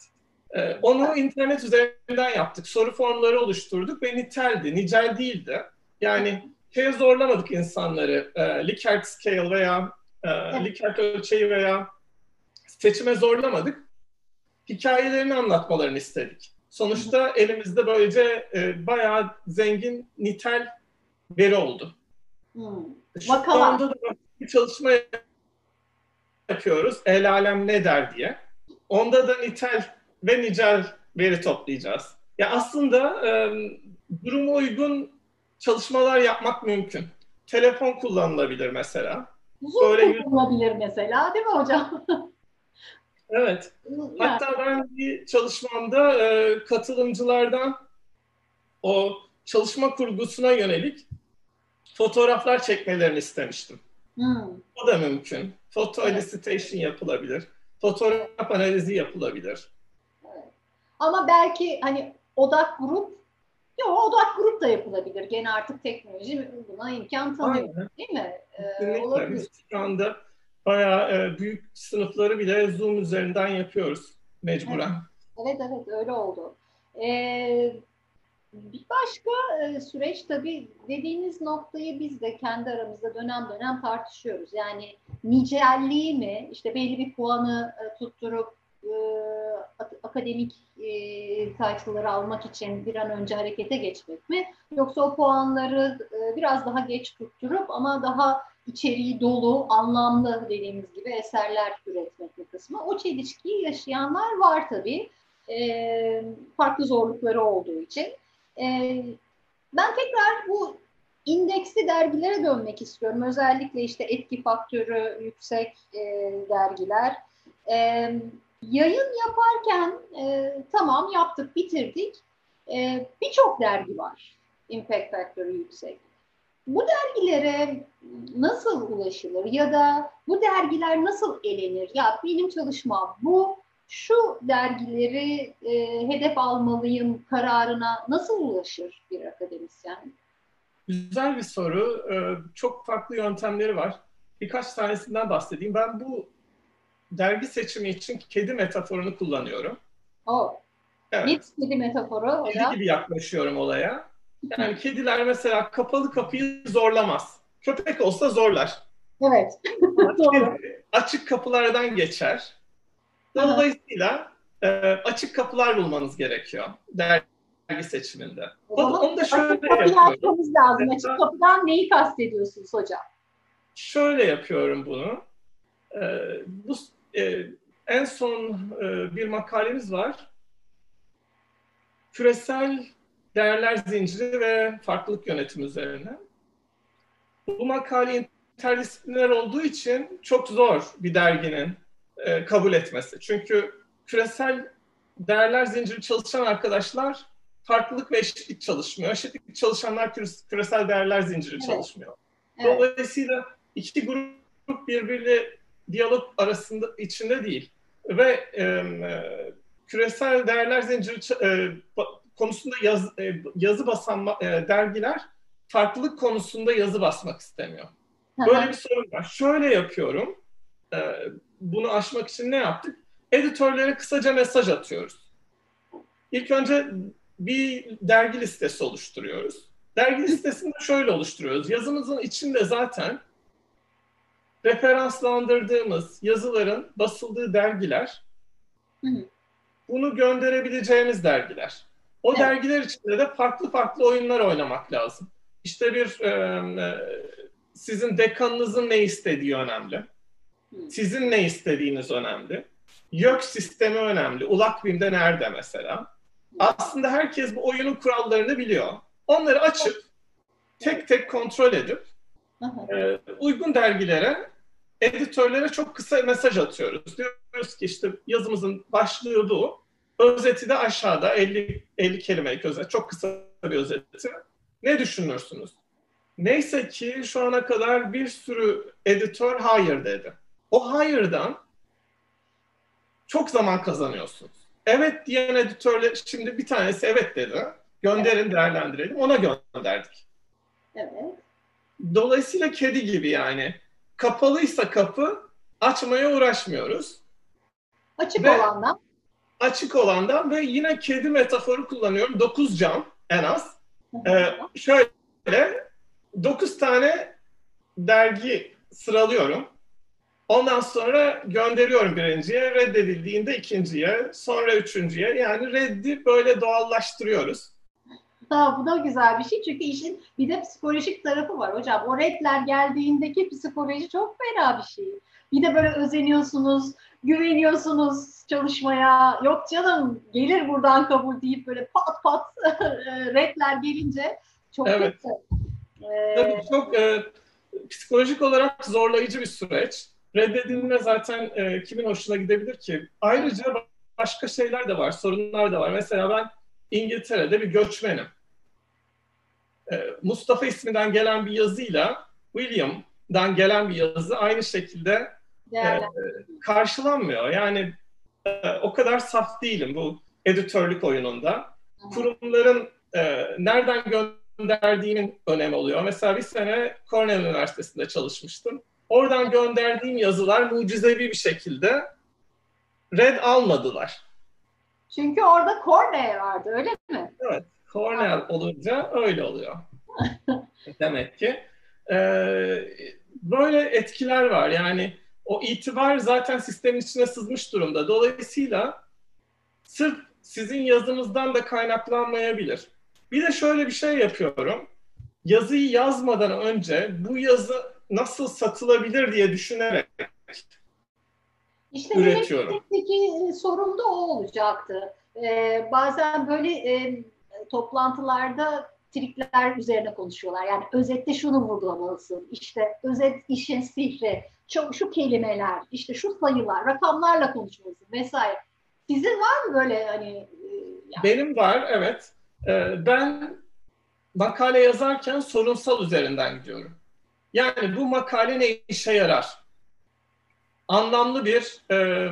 Ee, onu internet üzerinden yaptık. Soru formları oluşturduk ve niteldi, nicel değildi. Yani şeye zorlamadık insanları. E, Likert scale veya e, Likert ölçeği veya seçime zorlamadık. Hikayelerini anlatmalarını istedik. Sonuçta elimizde böylece e, bayağı zengin nitel veri oldu. Hmm. Şu anda da bir çalışma yapıyoruz. El alem ne der diye. Onda da nitel ve nicel veri toplayacağız. Ya aslında e, duruma uygun çalışmalar yapmak mümkün. Telefon kullanılabilir mesela. Zoom Böyle kullanılabilir mesela değil mi hocam? evet. Hatta ben bir çalışmamda e, katılımcılardan o çalışma kurgusuna yönelik fotoğraflar çekmelerini istemiştim. Hmm. O da mümkün. Foto evet. elicitation yapılabilir. Fotoğraf analizi yapılabilir. Evet. Ama belki hani odak grup Yok odak grup da yapılabilir. Gene artık teknoloji buna imkan tanıyor. Aynen. Değil mi? Ee, olabilir. şu anda bayağı e, büyük sınıfları bile Zoom üzerinden yapıyoruz mecburen. Evet evet, öyle oldu. Ee, bir başka e, süreç tabii dediğiniz noktayı biz de kendi aramızda dönem dönem tartışıyoruz. Yani nicelliği mi, işte belli bir puanı e, tutturup e, akademik e, title'ları almak için bir an önce harekete geçmek mi? Yoksa o puanları biraz daha geç tutturup ama daha içeriği dolu, anlamlı dediğimiz gibi eserler üretmek mi kısmı? O çelişkiyi yaşayanlar var tabii. E, farklı zorlukları olduğu için. E, ben tekrar bu indeksli dergilere dönmek istiyorum. Özellikle işte etki faktörü yüksek e, dergiler. E, Yayın yaparken e, tamam yaptık, bitirdik. E, Birçok dergi var. Impact faktörü yüksek. Bu dergilere nasıl ulaşılır ya da bu dergiler nasıl elenir? Ya benim çalışmam bu, şu dergileri e, hedef almalıyım kararına nasıl ulaşır bir akademisyen? Güzel bir soru. Ee, çok farklı yöntemleri var. Birkaç tanesinden bahsedeyim. Ben bu dergi seçimi için kedi metaforunu kullanıyorum. Oh. Evet. kedi metaforu. Kedi gibi yaklaşıyorum olaya. Yani kediler mesela kapalı kapıyı zorlamaz. Köpek olsa zorlar. Evet. açık kapılardan geçer. Dolayısıyla e, açık kapılar bulmanız gerekiyor dergi seçiminde. Onu, onu da şöyle yapıyorum. lazım. Açık kapıdan neyi kastediyorsunuz hocam? Şöyle yapıyorum bunu. E, bu e, en son e, bir makalemiz var. Küresel değerler zinciri ve farklılık yönetimi üzerine. Bu makale interdisipliner olduğu için çok zor bir derginin e, kabul etmesi. Çünkü küresel değerler zinciri çalışan arkadaşlar farklılık ve eşitlik çalışmıyor. Eşitlik çalışanlar küresel değerler zinciri evet. çalışmıyor. Evet. Dolayısıyla iki grup birbiriyle diyalog arasında içinde değil ve e, küresel değerler zinciri e, konusunda yaz, e, yazı basan e, dergiler farklılık konusunda yazı basmak istemiyor. Böyle bir sorun var. Şöyle yapıyorum. E, bunu aşmak için ne yaptık? Editörlere kısaca mesaj atıyoruz. İlk önce bir dergi listesi oluşturuyoruz. Dergi listesini de şöyle oluşturuyoruz. Yazımızın içinde zaten referanslandırdığımız yazıların basıldığı dergiler bunu gönderebileceğimiz dergiler. O evet. dergiler içinde de farklı farklı oyunlar oynamak lazım. İşte bir e, e, sizin dekanınızın ne istediği önemli. Sizin ne istediğiniz önemli. YÖK sistemi önemli. Ulakbim'de nerede mesela? Aslında herkes bu oyunun kurallarını biliyor. Onları açıp tek tek kontrol edip e, uygun dergilere, editörlere çok kısa mesaj atıyoruz. Diyoruz ki işte yazımızın başlığı bu. Özeti de aşağıda 50 50 kelimelik özet. Çok kısa bir özeti. Ne düşünürsünüz? Neyse ki şu ana kadar bir sürü editör hayır dedi. O hayırdan çok zaman kazanıyorsunuz. Evet diyen editörler şimdi bir tanesi evet dedi. Gönderin değerlendirelim. Ona gönderdik. Evet. Dolayısıyla kedi gibi yani. Kapalıysa kapı açmaya uğraşmıyoruz. Açık ve olandan. Açık olandan ve yine kedi metaforu kullanıyorum. Dokuz cam en az. Ee, şöyle dokuz tane dergi sıralıyorum. Ondan sonra gönderiyorum birinciye, reddedildiğinde ikinciye, sonra üçüncüye. Yani reddi böyle doğallaştırıyoruz. Ha, bu da güzel bir şey çünkü işin bir de psikolojik tarafı var hocam. O redler geldiğindeki psikoloji çok fena bir şey. Bir de böyle özeniyorsunuz, güveniyorsunuz çalışmaya. Yok canım gelir buradan kabul deyip böyle pat pat redler gelince çok evet. kötü. Ee, Tabii çok e, psikolojik olarak zorlayıcı bir süreç. Reddedilme zaten e, kimin hoşuna gidebilir ki? Ayrıca başka şeyler de var, sorunlar da var. Mesela ben İngiltere'de bir göçmenim. E, Mustafa isminden gelen bir yazıyla William'dan gelen bir yazı aynı şekilde e, karşılanmıyor. Yani e, o kadar saf değilim bu editörlük oyununda. Kurumların e, nereden gönderdiğinin önemi oluyor. Mesela bir sene Cornell Üniversitesi'nde çalışmıştım. Oradan gönderdiğim yazılar mucizevi bir şekilde red almadılar. Çünkü orada Cornell vardı öyle mi? Evet. Cornell olunca öyle oluyor. Demek ki. Ee, böyle etkiler var. Yani o itibar zaten sistemin içine sızmış durumda. Dolayısıyla sırf sizin yazınızdan da kaynaklanmayabilir. Bir de şöyle bir şey yapıyorum. Yazıyı yazmadan önce bu yazı nasıl satılabilir diye düşünerek işte üretiyorum. Peki sorun da o olacaktı. Ee, bazen böyle e, toplantılarda trikler üzerine konuşuyorlar. Yani özette şunu vurgulamalısın. İşte özet işin sihri, çok şu kelimeler, işte şu sayılar, rakamlarla konuşmalısın vesaire. Sizin var mı böyle hani? E, yani... Benim var, evet. Ee, ben makale yazarken sorunsal üzerinden gidiyorum. Yani bu makale ne işe yarar? Anlamlı bir e,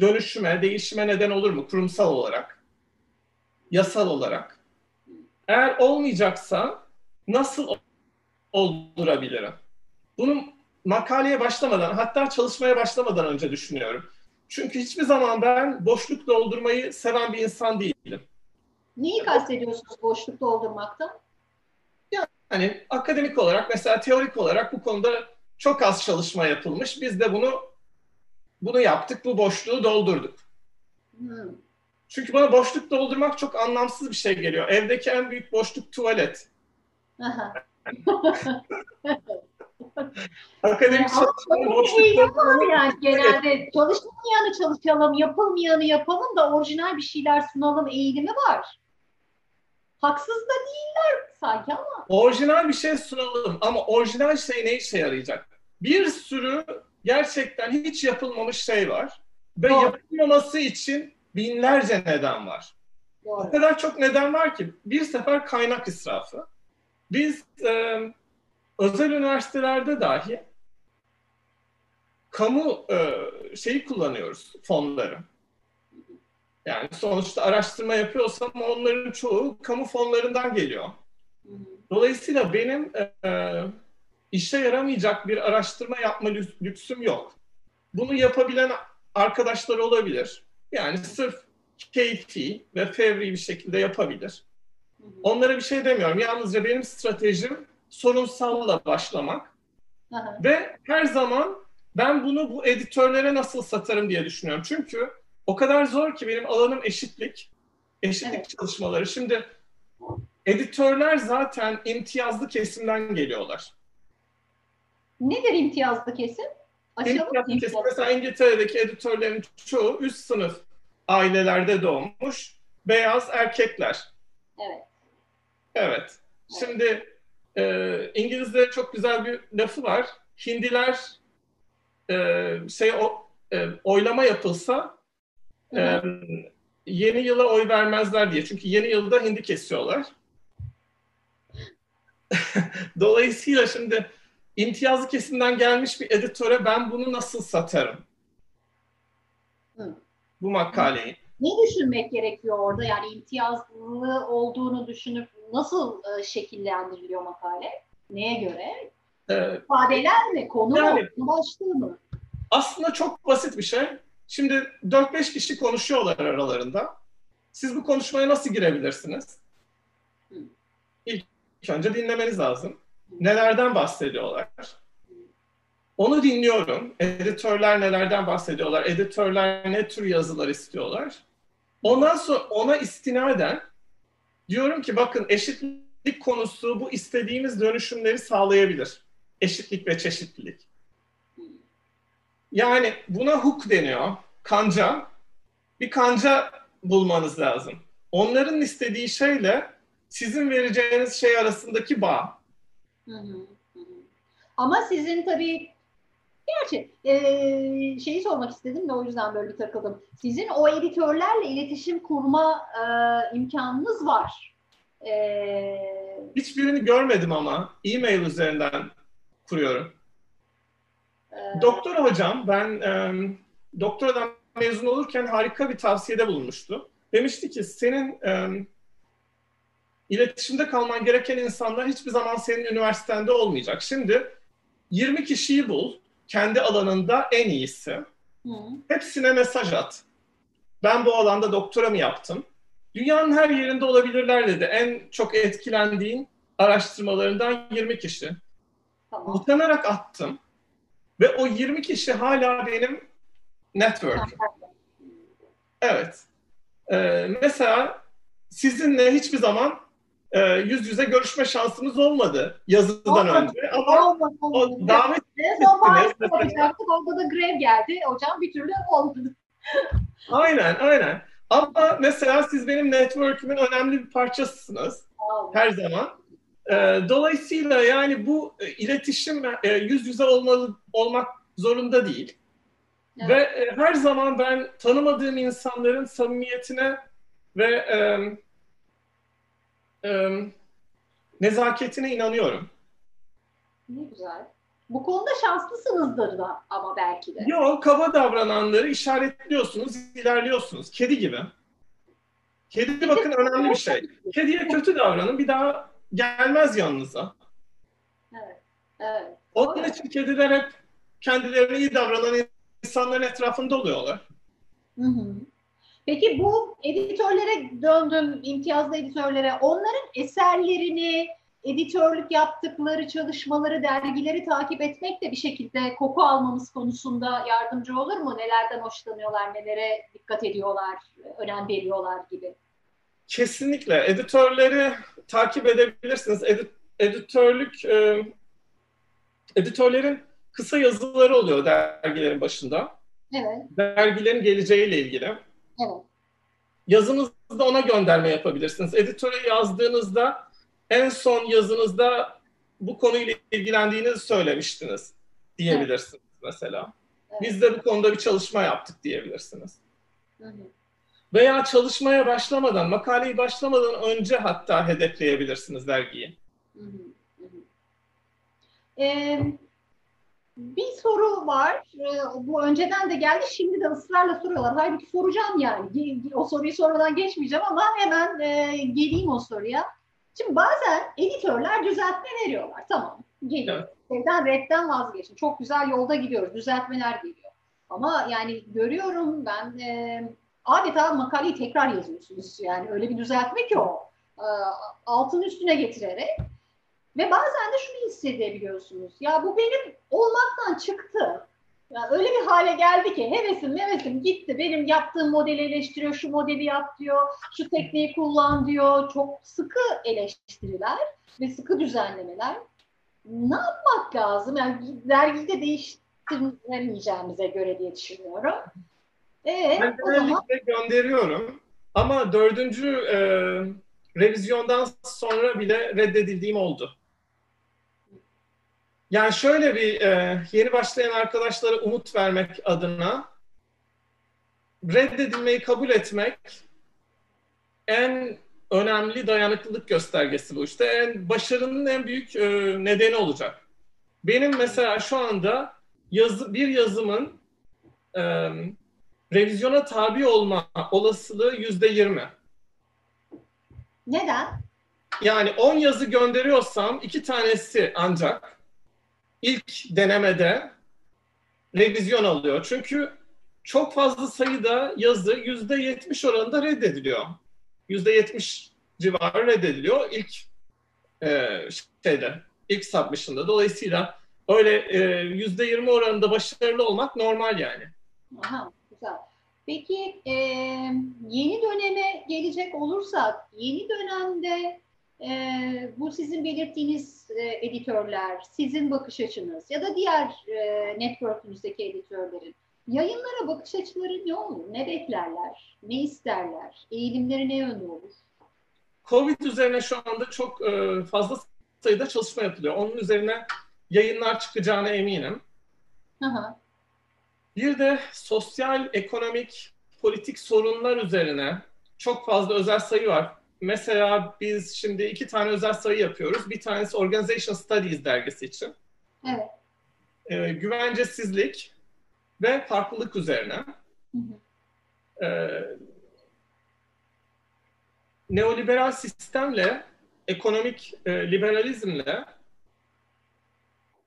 dönüşüme, değişime neden olur mu kurumsal olarak, yasal olarak? Eğer olmayacaksa nasıl oldurabilirim? Bunu makaleye başlamadan, hatta çalışmaya başlamadan önce düşünüyorum. Çünkü hiçbir zaman ben boşluk doldurmayı seven bir insan değilim. Neyi kastediyorsunuz boşluk doldurmaktan? Hani akademik olarak mesela teorik olarak bu konuda çok az çalışma yapılmış. Biz de bunu bunu yaptık, bu boşluğu doldurduk. Hmm. Çünkü bana boşluk doldurmak çok anlamsız bir şey geliyor. Evdeki en büyük boşluk tuvalet. Akademik çalışmanın boşluk doldurmak yani genelde çalışmayanı çalışalım, yapılmayanı yapalım da orijinal bir şeyler sunalım eğilimi var. Haksız da değiller sanki ama. Orijinal bir şey sunalım ama orijinal şey ne işe yarayacak? Bir sürü gerçekten hiç yapılmamış şey var. Ve Doğru. yapılmaması için binlerce neden var. Doğru. O kadar çok neden var ki. Bir sefer kaynak israfı. Biz e, özel üniversitelerde dahi kamu e, şeyi kullanıyoruz fonları. Yani sonuçta araştırma yapıyorsam onların çoğu kamu fonlarından geliyor. Dolayısıyla benim e, işe yaramayacak bir araştırma yapma lüksüm yok. Bunu yapabilen arkadaşlar olabilir. Yani sırf keyfi ve fevri bir şekilde yapabilir. Onlara bir şey demiyorum. Yalnızca benim stratejim sorunsalla başlamak. Aha. Ve her zaman ben bunu bu editörlere nasıl satarım diye düşünüyorum. Çünkü o kadar zor ki benim alanım eşitlik. Eşitlik evet. çalışmaları. Şimdi editörler zaten imtiyazlı kesimden geliyorlar. Nedir imtiyazlı kesim? imtiyazlı kesim. Mesela İngiltere'deki editörlerin çoğu üst sınıf ailelerde doğmuş beyaz erkekler. Evet. Evet. Şimdi e, İngilizce çok güzel bir lafı var. Hindiler e, şey o, e, oylama yapılsa e, yeni yıla oy vermezler diye. Çünkü yeni yılda hindi kesiyorlar. Dolayısıyla şimdi imtiyazlı kesimden gelmiş bir editöre ben bunu nasıl satarım? Hı. Bu makaleyi. Ne düşünmek gerekiyor orada? Yani imtiyazlı olduğunu düşünüp nasıl e, şekillendiriliyor makale? Neye göre? Ee, İfadeler mi? Konu yani, mu? Başlığı mı? Aslında çok basit bir şey. Şimdi 4-5 kişi konuşuyorlar aralarında. Siz bu konuşmaya nasıl girebilirsiniz? Hı. İlk önce dinlemeniz lazım. Hı. Nelerden bahsediyorlar? Onu dinliyorum. Editörler nelerden bahsediyorlar? Editörler ne tür yazılar istiyorlar? Ondan sonra ona istinaden diyorum ki bakın eşitlik konusu bu istediğimiz dönüşümleri sağlayabilir. Eşitlik ve çeşitlilik. Yani buna hook deniyor. Kanca. Bir kanca bulmanız lazım. Onların istediği şeyle sizin vereceğiniz şey arasındaki bağ. Hı hı. Ama sizin tabii Gerçi e, şeyi sormak istedim de o yüzden böyle bir takıldım. Sizin o editörlerle iletişim kurma e, imkanınız var. E, Hiçbirini görmedim ama e-mail üzerinden kuruyorum. E, Doktor hocam ben e, doktoradan mezun olurken harika bir tavsiyede bulunmuştu. Demişti ki senin e, iletişimde kalman gereken insanlar hiçbir zaman senin üniversitende olmayacak. Şimdi 20 kişiyi bul kendi alanında en iyisi. Hı. Hepsine mesaj at. Ben bu alanda doktora mı yaptım? Dünyanın her yerinde olabilirler dedi. En çok etkilendiğin araştırmalarından 20 kişi. Tamam. Utanarak attım. Ve o 20 kişi hala benim network'üm. Evet. Ee, mesela sizinle hiçbir zaman e, yüz yüze görüşme şansımız olmadı yazıdan olmadı. önce. Ama olmadı, olmadı. o davet yapacaktık. Orada da grev geldi. Hocam bir türlü olmadı. aynen, aynen. Ama mesela siz benim network'ümün önemli bir parçasısınız. Her zaman. E, dolayısıyla yani bu e, iletişim e, yüz yüze olmalı olmak zorunda değil. Evet. Ve her zaman ben tanımadığım insanların samimiyetine ve e, nezaketine inanıyorum. Ne güzel. Bu konuda şanslısınızdır da ama belki de. Yok, kaba davrananları işaretliyorsunuz, ilerliyorsunuz. Kedi gibi. Kedi bakın önemli bir şey. Kediye kötü davranın, bir daha gelmez yanınıza. Evet, evet. Onun için kediler hep kendilerine iyi davranan insanların etrafında oluyorlar. Hı hı. Peki bu editörlere döndüm, imtiyazlı editörlere. Onların eserlerini, editörlük yaptıkları çalışmaları, dergileri takip etmek de bir şekilde koku almamız konusunda yardımcı olur mu? Nelerden hoşlanıyorlar, nelere dikkat ediyorlar, önem veriyorlar gibi. Kesinlikle. Editörleri takip edebilirsiniz. Edit, editörlük, e, editörlerin kısa yazıları oluyor dergilerin başında. Evet. Dergilerin geleceğiyle ilgili. Evet. Yazınızda ona gönderme yapabilirsiniz. Editöre yazdığınızda en son yazınızda bu konuyla ilgilendiğinizi söylemiştiniz diyebilirsiniz evet. mesela. Evet. Biz de bu konuda bir çalışma yaptık diyebilirsiniz. Hı. Veya çalışmaya başlamadan, makaleyi başlamadan önce hatta hedefleyebilirsiniz dergiyi. Hı hı. Ee, soru var. Ee, bu önceden de geldi. Şimdi de ısrarla soruyorlar. Halbuki soracağım yani. O soruyu sormadan geçmeyeceğim ama hemen e, geleyim o soruya. Şimdi bazen editörler düzeltme veriyorlar. Tamam. Geliyor. Evet. Evden redden vazgeçin. Çok güzel yolda gidiyoruz. Düzeltmeler geliyor. Ama yani görüyorum ben e, adeta makaleyi tekrar yazıyorsunuz. Yani öyle bir düzeltme ki o. E, altın üstüne getirerek. Ve bazen de şunu hissedebiliyorsunuz. Ya bu benim olmaktan çıktı. Ya öyle bir hale geldi ki hevesim hevesim gitti. Benim yaptığım modeli eleştiriyor, şu modeli yap diyor, şu tekniği kullan diyor. Çok sıkı eleştiriler ve sıkı düzenlemeler. Ne yapmak lazım? Yani dergiyi de değiştiremeyeceğimize göre diye düşünüyorum. Ee, ben genellikle zaman... gönderiyorum. Ama dördüncü e, revizyondan sonra bile reddedildiğim oldu. Yani şöyle bir e, yeni başlayan arkadaşlara umut vermek adına reddedilmeyi kabul etmek en önemli dayanıklılık göstergesi bu. İşte en başarının en büyük e, nedeni olacak. Benim mesela şu anda yazı, bir yazımın e, revizyona tabi olma olasılığı yüzde yirmi. Neden? Yani 10 yazı gönderiyorsam iki tanesi ancak ilk denemede revizyon alıyor. Çünkü çok fazla sayıda yazı yüzde yetmiş oranında reddediliyor. Yüzde yetmiş civarı reddediliyor ilk e, şeyde, ilk submission'da. Dolayısıyla öyle e, yüzde yirmi oranında başarılı olmak normal yani. Aha, güzel. Peki e, yeni döneme gelecek olursak, yeni dönemde e, bu sizin belirttiğiniz e, editörler, sizin bakış açınız ya da diğer e, network'ünüzdeki editörlerin yayınlara bakış açıları ne olur? Ne beklerler? Ne isterler? Eğilimleri ne yönde olur? Covid üzerine şu anda çok e, fazla sayıda çalışma yapılıyor. Onun üzerine yayınlar çıkacağına eminim. Aha. Bir de sosyal, ekonomik, politik sorunlar üzerine çok fazla özel sayı var mesela biz şimdi iki tane özel sayı yapıyoruz. Bir tanesi Organization Studies dergisi için. Evet. Ee, güvencesizlik ve farklılık üzerine. Hı hı. Ee, neoliberal sistemle, ekonomik e, liberalizmle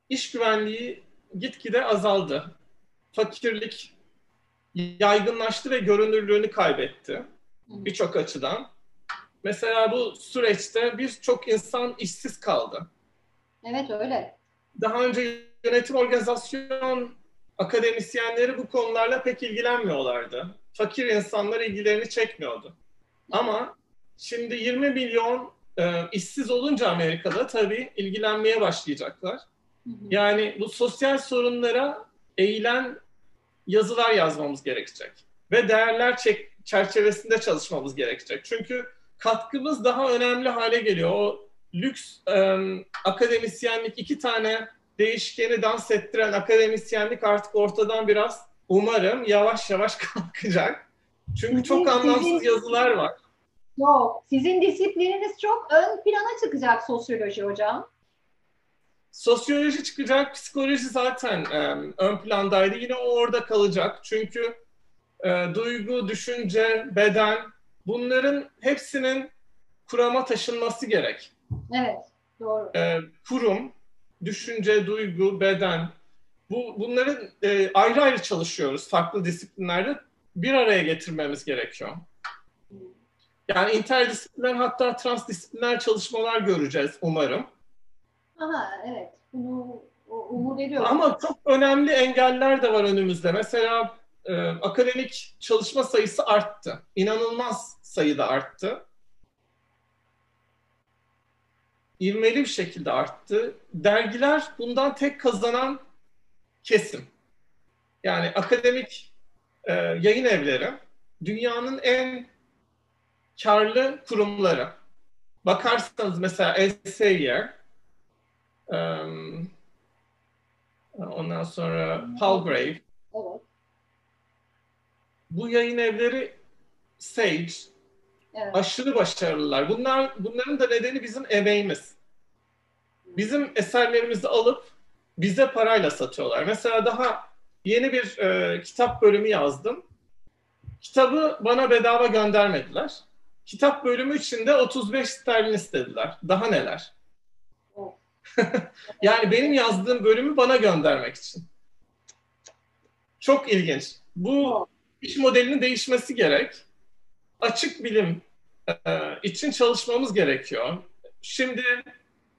iş güvenliği gitgide azaldı. Fakirlik yaygınlaştı ve görünürlüğünü kaybetti birçok açıdan. Mesela bu süreçte birçok insan işsiz kaldı. Evet öyle. Daha önce yönetim organizasyon akademisyenleri bu konularla pek ilgilenmiyorlardı. Fakir insanlar ilgilerini çekmiyordu. Ama şimdi 20 milyon e, işsiz olunca Amerika'da tabii ilgilenmeye başlayacaklar. Yani bu sosyal sorunlara eğilen yazılar yazmamız gerekecek. Ve değerler çerçevesinde çalışmamız gerekecek. Çünkü katkımız daha önemli hale geliyor. O lüks e, akademisyenlik iki tane değişkeni dans ettiren akademisyenlik artık ortadan biraz umarım yavaş yavaş kalkacak. Çünkü sizin, çok anlamsız sizin, yazılar var. Yok. Sizin disiplininiz çok ön plana çıkacak sosyoloji hocam. Sosyoloji çıkacak, psikoloji zaten e, ön plandaydı. Yine o orada kalacak. Çünkü e, duygu, düşünce, beden bunların hepsinin kurama taşınması gerek. Evet, doğru. Ee, kurum, düşünce, duygu, beden, bu bunların e, ayrı ayrı çalışıyoruz farklı disiplinlerde bir araya getirmemiz gerekiyor. Yani interdisipliner hatta transdisipliner çalışmalar göreceğiz umarım. Aha evet. Bunu umut ediyorum. Ama çok önemli engeller de var önümüzde. Mesela e, akademik çalışma sayısı arttı. İnanılmaz sayıda arttı. İvmeli bir şekilde arttı. Dergiler bundan tek kazanan kesim. Yani akademik e, yayın evleri dünyanın en karlı kurumları. Bakarsanız mesela Elsevier, um, ondan sonra Palgrave, evet bu yayın evleri Sage evet. aşırı başarılılar. Bunlar bunların da nedeni bizim emeğimiz. Bizim eserlerimizi alıp bize parayla satıyorlar. Mesela daha yeni bir e, kitap bölümü yazdım. Kitabı bana bedava göndermediler. Kitap bölümü için de 35 sterlin istediler. Daha neler? yani benim yazdığım bölümü bana göndermek için. Çok ilginç. Bu iş modelinin değişmesi gerek. Açık bilim e, için çalışmamız gerekiyor. Şimdi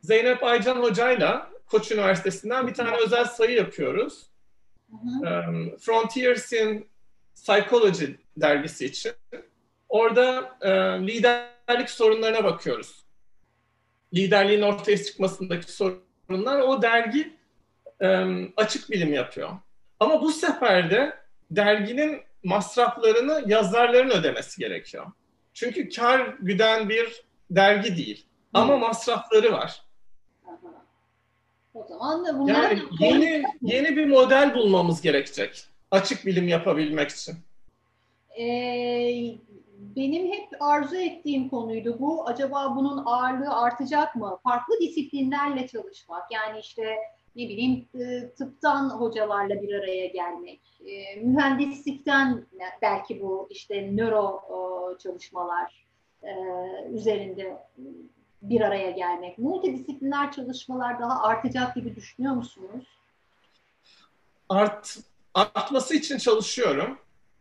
Zeynep Aycan Hoca'yla Koç Üniversitesi'nden bir tane özel sayı yapıyoruz. Hı hı. Um, Frontiers in Psychology dergisi için. Orada e, liderlik sorunlarına bakıyoruz. Liderliğin ortaya çıkmasındaki sorunlar. O dergi e, açık bilim yapıyor. Ama bu sefer de derginin masraflarını yazarların ödemesi gerekiyor. Çünkü kar güden bir dergi değil. Ama masrafları var. O zaman da bunlar... Yani yeni, yeni bir model bulmamız gerekecek. Açık bilim yapabilmek için. Ee, benim hep arzu ettiğim konuydu bu. Acaba bunun ağırlığı artacak mı? Farklı disiplinlerle çalışmak. Yani işte ne bileyim e, tıptan hocalarla bir araya gelmek. E, mühendislikten belki bu işte nöro çalışmalar e, üzerinde bir araya gelmek. Multidisipliner çalışmalar daha artacak gibi düşünüyor musunuz? Art, artması için çalışıyorum.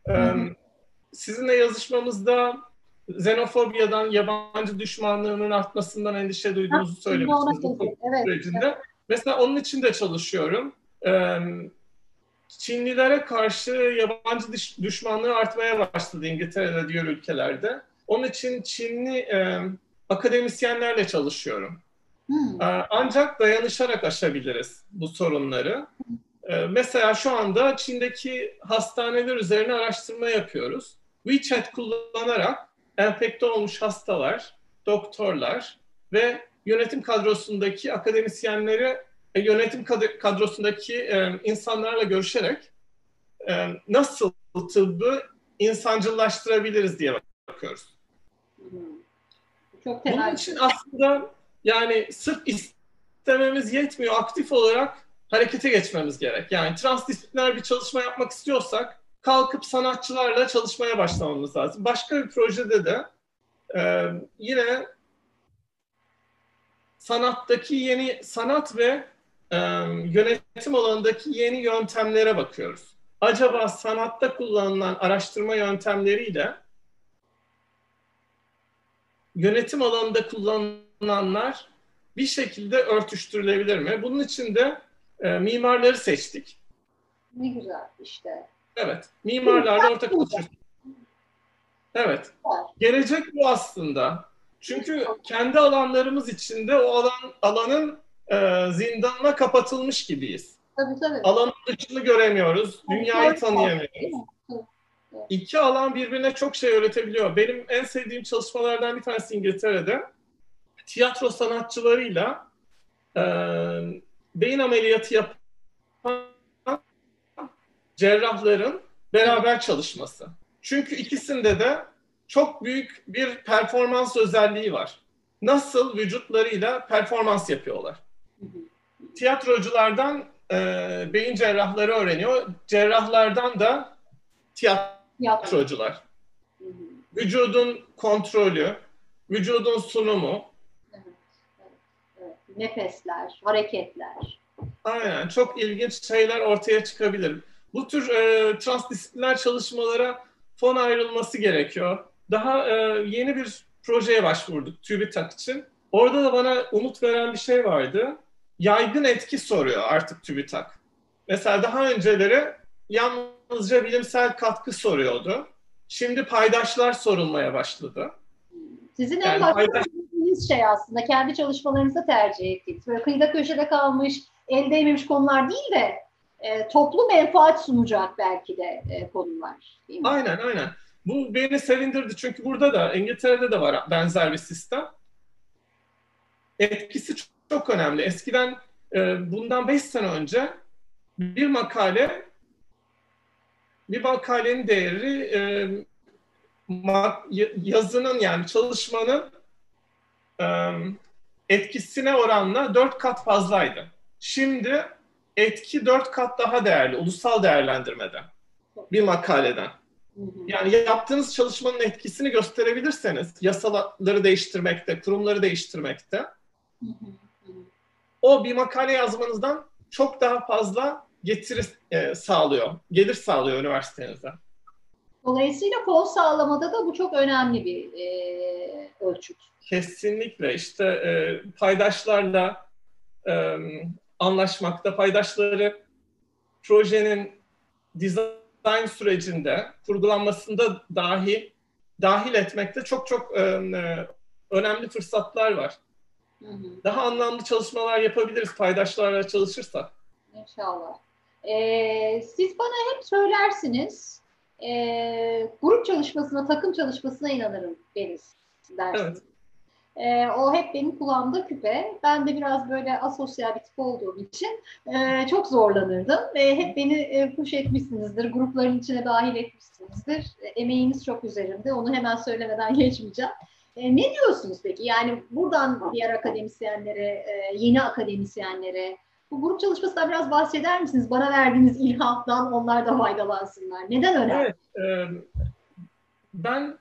Ee, sizinle yazışmamızda xenofobiyadan, yabancı düşmanlığının artmasından endişe duyduğunuzu söylemiştiniz evet, sürecinde. Evet. Mesela onun için de çalışıyorum. Ee, Çinlilere karşı yabancı düşmanlığı artmaya başladı İngiltere'de diğer ülkelerde. Onun için Çinli e, akademisyenlerle çalışıyorum. Hmm. Ancak dayanışarak aşabiliriz bu sorunları. Mesela şu anda Çin'deki hastaneler üzerine araştırma yapıyoruz. WeChat kullanarak enfekte olmuş hastalar, doktorlar ve yönetim kadrosundaki akademisyenleri, e, yönetim kadrosundaki e, insanlarla görüşerek e, nasıl tıbbı insancıllaştırabiliriz diye bakıyoruz. Çok Bunun için aslında yani sırf istememiz yetmiyor. Aktif olarak harekete geçmemiz gerek. Yani transdisipliner bir çalışma yapmak istiyorsak kalkıp sanatçılarla çalışmaya başlamamız lazım. Başka bir projede de e, yine sanattaki yeni sanat ve e, yönetim alanındaki yeni yöntemlere bakıyoruz. Acaba sanatta kullanılan araştırma yöntemleriyle yönetim alanında kullanılanlar bir şekilde örtüştürülebilir mi? Bunun için de e, mimarları seçtik. Ne güzel işte. Evet, mimarlarla ortak çalışıyoruz. Evet, gelecek bu aslında. Çünkü kendi alanlarımız içinde o alan alanın e, zindanına kapatılmış gibiyiz. Tabii tabii. Alanın dışını göremiyoruz, dünyayı tanıyamıyoruz iki alan birbirine çok şey öğretebiliyor. Benim en sevdiğim çalışmalardan bir tanesi İngiltere'de. Tiyatro sanatçılarıyla e, beyin ameliyatı yapan cerrahların beraber çalışması. Çünkü ikisinde de çok büyük bir performans özelliği var. Nasıl vücutlarıyla performans yapıyorlar. Tiyatroculardan e, beyin cerrahları öğreniyor. Cerrahlardan da tiyatro tiyatrocular. Vücudun kontrolü, vücudun sunumu. Evet, evet, evet. Nefesler, hareketler. Aynen, çok ilginç şeyler ortaya çıkabilir. Bu tür e, transdisipliner çalışmalara fon ayrılması gerekiyor. Daha e, yeni bir projeye başvurduk TÜBİTAK için. Orada da bana umut veren bir şey vardı. Yaygın etki soruyor artık TÜBİTAK. Mesela daha önceleri yalnızca bilimsel katkı soruyordu. Şimdi paydaşlar sorulmaya başladı. Sizin en yani başladığınız şey aslında kendi çalışmalarınızda tercih ettiğiniz. Böyle kıyıda köşede kalmış, el değmemiş konular değil de e, toplu menfaat sunacak belki de e, konular. Değil mi? Aynen aynen. Bu beni sevindirdi çünkü burada da İngiltere'de de var benzer bir sistem. Etkisi çok önemli. Eskiden e, bundan 5 sene önce bir makale bir makalenin değeri e, yazının yani çalışmanın e, etkisine oranla dört kat fazlaydı. Şimdi etki dört kat daha değerli ulusal değerlendirmede bir makaleden. Yani yaptığınız çalışmanın etkisini gösterebilirseniz yasaları değiştirmekte, kurumları değiştirmekte o bir makale yazmanızdan çok daha fazla getiri e, sağlıyor, gelir sağlıyor üniversitenize. Dolayısıyla fon sağlamada da bu çok önemli bir e, ölçüt. Kesinlikle işte e, paydaşlarla e, anlaşmakta, paydaşları projenin dizayn sürecinde, kurgulanmasında dahi dahil etmekte çok çok e, e önemli fırsatlar var. Hı hı. Daha anlamlı çalışmalar yapabiliriz paydaşlarla çalışırsak. İnşallah. Ee, siz bana hep söylersiniz, e, grup çalışmasına, takım çalışmasına inanırım deriz dersiniz. Evet. E, o hep benim kulağımda küpe. Ben de biraz böyle asosyal bir tip olduğum için e, çok zorlanırdım. Ve hep beni e, push etmişsinizdir, grupların içine dahil etmişsinizdir. E, emeğiniz çok üzerimde. Onu hemen söylemeden geçmeyeceğim. E, ne diyorsunuz peki? Yani buradan diğer akademisyenlere, e, yeni akademisyenlere, bu grup çalışmasından biraz bahseder misiniz? Bana verdiğiniz ilhamdan onlar da faydalansınlar. Neden önemli? Evet, e, ben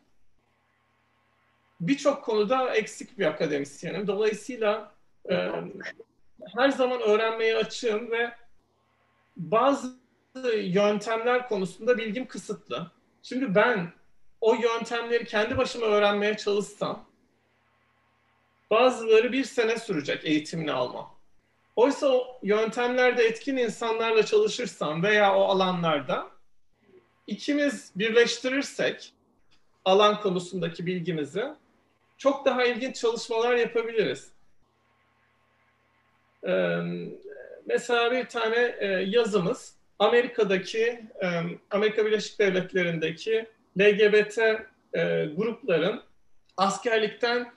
birçok konuda eksik bir akademisyenim. Dolayısıyla e, her zaman öğrenmeye açığım ve bazı yöntemler konusunda bilgim kısıtlı. Şimdi ben o yöntemleri kendi başıma öğrenmeye çalışsam bazıları bir sene sürecek eğitimini almam. Oysa o yöntemlerde etkin insanlarla çalışırsam veya o alanlarda ikimiz birleştirirsek alan konusundaki bilgimizi çok daha ilginç çalışmalar yapabiliriz. Ee, mesela bir tane e, yazımız Amerika'daki, e, Amerika Birleşik Devletleri'ndeki LGBT e, grupların askerlikten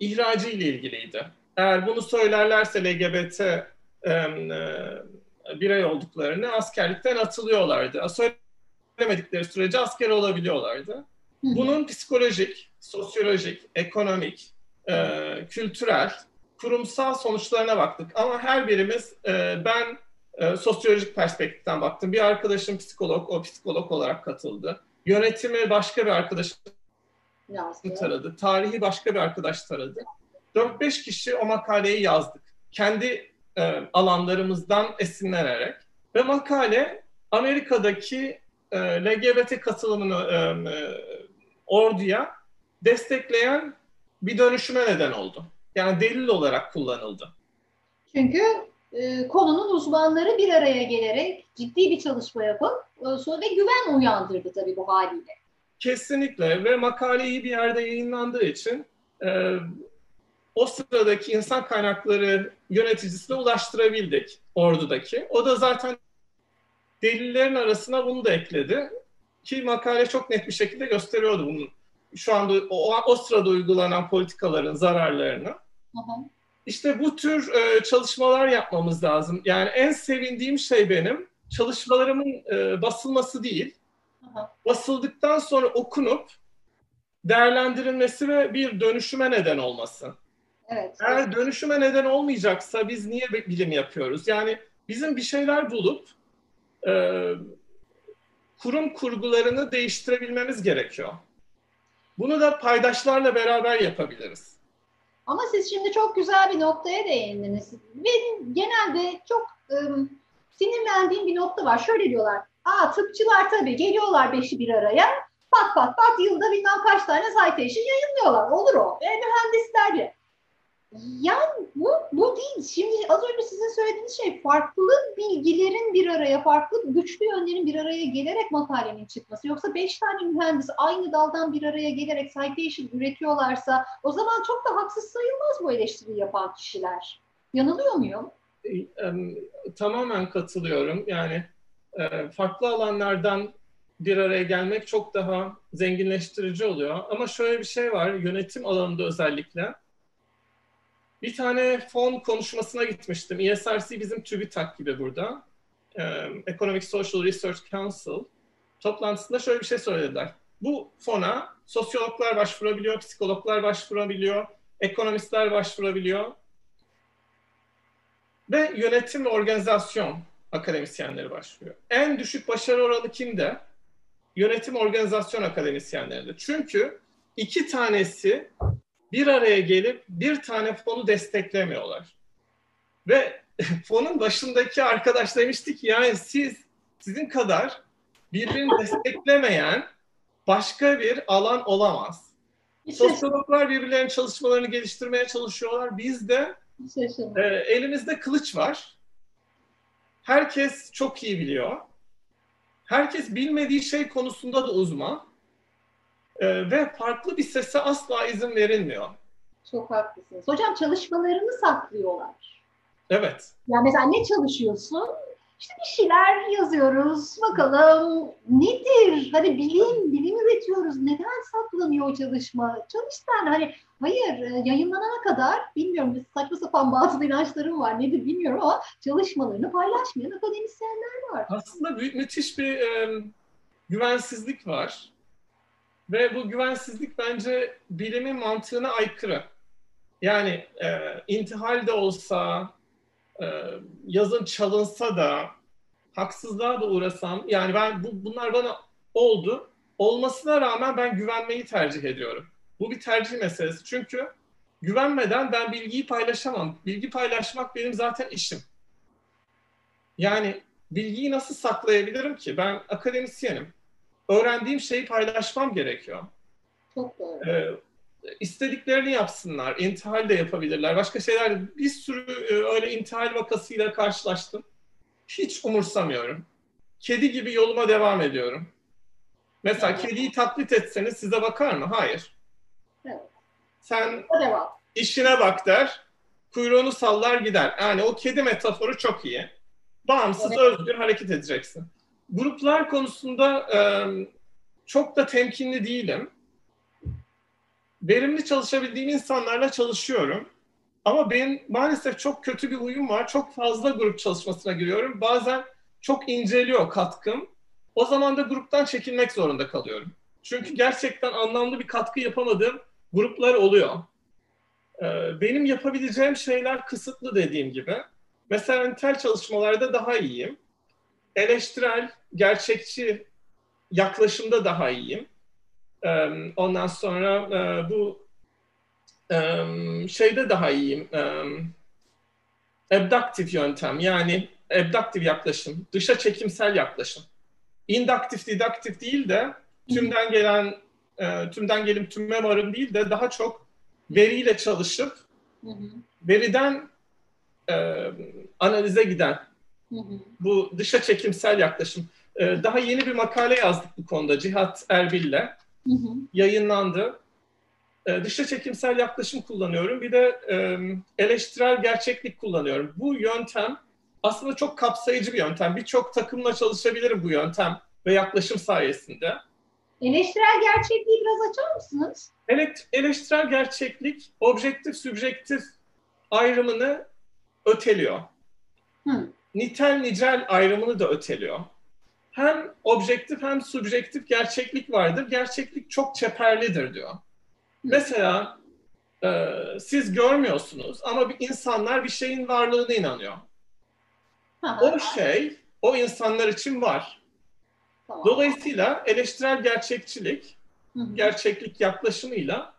ihracı ile ilgiliydi. Eğer bunu söylerlerse LGBT e, e, birey olduklarını askerlikten atılıyorlardı. Söylemedikleri sürece asker olabiliyorlardı. Bunun psikolojik, sosyolojik, ekonomik, e, kültürel, kurumsal sonuçlarına baktık. Ama her birimiz e, ben e, sosyolojik perspektiften baktım. Bir arkadaşım psikolog, o psikolog olarak katıldı. Yönetimi başka bir arkadaşım taradı. Tarihi başka bir arkadaş taradı. 4-5 kişi o makaleyi yazdık. Kendi e, alanlarımızdan esinlenerek. Ve makale Amerika'daki e, LGBT katılımını e, e, orduya destekleyen bir dönüşüme neden oldu. Yani delil olarak kullanıldı. Çünkü e, konunun uzmanları bir araya gelerek ciddi bir çalışma yapıp e, sonra ve güven uyandırdı tabii bu haliyle. Kesinlikle ve makaleyi bir yerde yayınlandığı için e, o sıradaki insan kaynakları yöneticisine ulaştırabildik ordudaki. O da zaten delillerin arasına bunu da ekledi. Ki makale çok net bir şekilde gösteriyordu bunun. Şu anda o, o sırada uygulanan politikaların zararlarını. Hı hı. İşte bu tür e, çalışmalar yapmamız lazım. Yani en sevindiğim şey benim çalışmalarımın e, basılması değil. Hı hı. Basıldıktan sonra okunup değerlendirilmesi ve bir dönüşüme neden olması. Evet. Eğer dönüşüme neden olmayacaksa biz niye bilim yapıyoruz? Yani bizim bir şeyler bulup e, kurum kurgularını değiştirebilmemiz gerekiyor. Bunu da paydaşlarla beraber yapabiliriz. Ama siz şimdi çok güzel bir noktaya değindiniz. Benim genelde çok ım, sinirlendiğim bir nokta var. Şöyle diyorlar. Aa tıpçılar tabii geliyorlar beşi bir araya. Pat pat pat yılda bilmem kaç tane citation yayınlıyorlar. Olur o. E, mühendisler de. Yani bu, bu değil. Şimdi az önce sizin söylediğiniz şey farklı bilgilerin bir araya, farklı güçlü yönlerin bir araya gelerek makalenin çıkması. Yoksa beş tane mühendis aynı daldan bir araya gelerek citation üretiyorlarsa o zaman çok da haksız sayılmaz bu eleştiri yapan kişiler. Yanılıyor muyum? E, tamamen katılıyorum. Yani e, farklı alanlardan bir araya gelmek çok daha zenginleştirici oluyor. Ama şöyle bir şey var, yönetim alanında özellikle bir tane fon konuşmasına gitmiştim. ESRC bizim TÜBİTAK gibi burada. Economic Social Research Council toplantısında şöyle bir şey söylediler. Bu fona sosyologlar başvurabiliyor, psikologlar başvurabiliyor, ekonomistler başvurabiliyor ve yönetim ve organizasyon akademisyenleri başlıyor. En düşük başarı oranı kimde? Yönetim organizasyon akademisyenlerinde. Çünkü iki tanesi bir araya gelip bir tane fonu desteklemiyorlar. Ve fonun başındaki arkadaş demişti ki yani siz sizin kadar birbirini desteklemeyen başka bir alan olamaz. Sosyologlar birbirlerinin çalışmalarını geliştirmeye çalışıyorlar. Biz de e, elimizde kılıç var. Herkes çok iyi biliyor. Herkes bilmediği şey konusunda da uzman. E, ve farklı bir sese asla izin verilmiyor. Çok haklısınız. Hocam çalışmalarını saklıyorlar. Evet. Yani mesela ne çalışıyorsun? İşte bir şeyler yazıyoruz. Bakalım nedir? Hani bilim, bilim üretiyoruz. Neden saklanıyor o çalışma? Çalış sen. Hani hayır e, yayınlanana kadar bilmiyorum saçma sapan bazı inançlarım var. Nedir bilmiyorum ama çalışmalarını paylaşmayan akademisyenler var. Aslında büyük, müthiş bir e, güvensizlik var. Ve bu güvensizlik bence bilimin mantığına aykırı. Yani e, intihal de olsa, e, yazın çalınsa da, haksızlığa da uğrasam, yani ben bu, bunlar bana oldu. Olmasına rağmen ben güvenmeyi tercih ediyorum. Bu bir tercih meselesi. Çünkü güvenmeden ben bilgiyi paylaşamam. Bilgi paylaşmak benim zaten işim. Yani bilgiyi nasıl saklayabilirim ki? Ben akademisyenim öğrendiğim şeyi paylaşmam gerekiyor. Çok doğru. Ee, istediklerini yapsınlar. İntihal de yapabilirler. Başka şeyler bir sürü e, öyle intihal vakasıyla karşılaştım. Hiç umursamıyorum. Kedi gibi yoluma devam ediyorum. Mesela evet. kediyi taklit etseniz size bakar mı? Hayır. Evet. Sen devam. işine bak der. Kuyruğunu sallar gider. Yani o kedi metaforu çok iyi. Bağımsız, evet. özgür hareket edeceksin gruplar konusunda e, çok da temkinli değilim. Verimli çalışabildiğim insanlarla çalışıyorum. Ama benim maalesef çok kötü bir uyum var. Çok fazla grup çalışmasına giriyorum. Bazen çok inceliyor katkım. O zaman da gruptan çekilmek zorunda kalıyorum. Çünkü gerçekten anlamlı bir katkı yapamadığım gruplar oluyor. Benim yapabileceğim şeyler kısıtlı dediğim gibi. Mesela nitel çalışmalarda daha iyiyim eleştirel, gerçekçi yaklaşımda daha iyiyim. Ondan sonra bu şeyde daha iyiyim. Abdaktif yöntem yani abdaktif yaklaşım, dışa çekimsel yaklaşım. Induktif, didaktif değil de tümden gelen tümden gelim tümme varım değil de daha çok veriyle çalışıp veriden analize giden bu dışa çekimsel yaklaşım. Ee, daha yeni bir makale yazdık bu konuda Cihat Erbil'le. Yayınlandı. Ee, dışa çekimsel yaklaşım kullanıyorum. Bir de e, eleştirel gerçeklik kullanıyorum. Bu yöntem aslında çok kapsayıcı bir yöntem. Birçok takımla çalışabilirim bu yöntem ve yaklaşım sayesinde. Eleştirel gerçekliği biraz açar mısınız? Elekt eleştirel gerçeklik objektif sübjektif ayrımını öteliyor. Hı nitel nicel ayrımını da öteliyor. Hem objektif hem subjektif gerçeklik vardır. Gerçeklik çok çeperlidir diyor. Mesela e, siz görmüyorsunuz ama bir insanlar bir şeyin varlığına inanıyor. O şey o insanlar için var. Dolayısıyla eleştirel gerçekçilik, gerçeklik yaklaşımıyla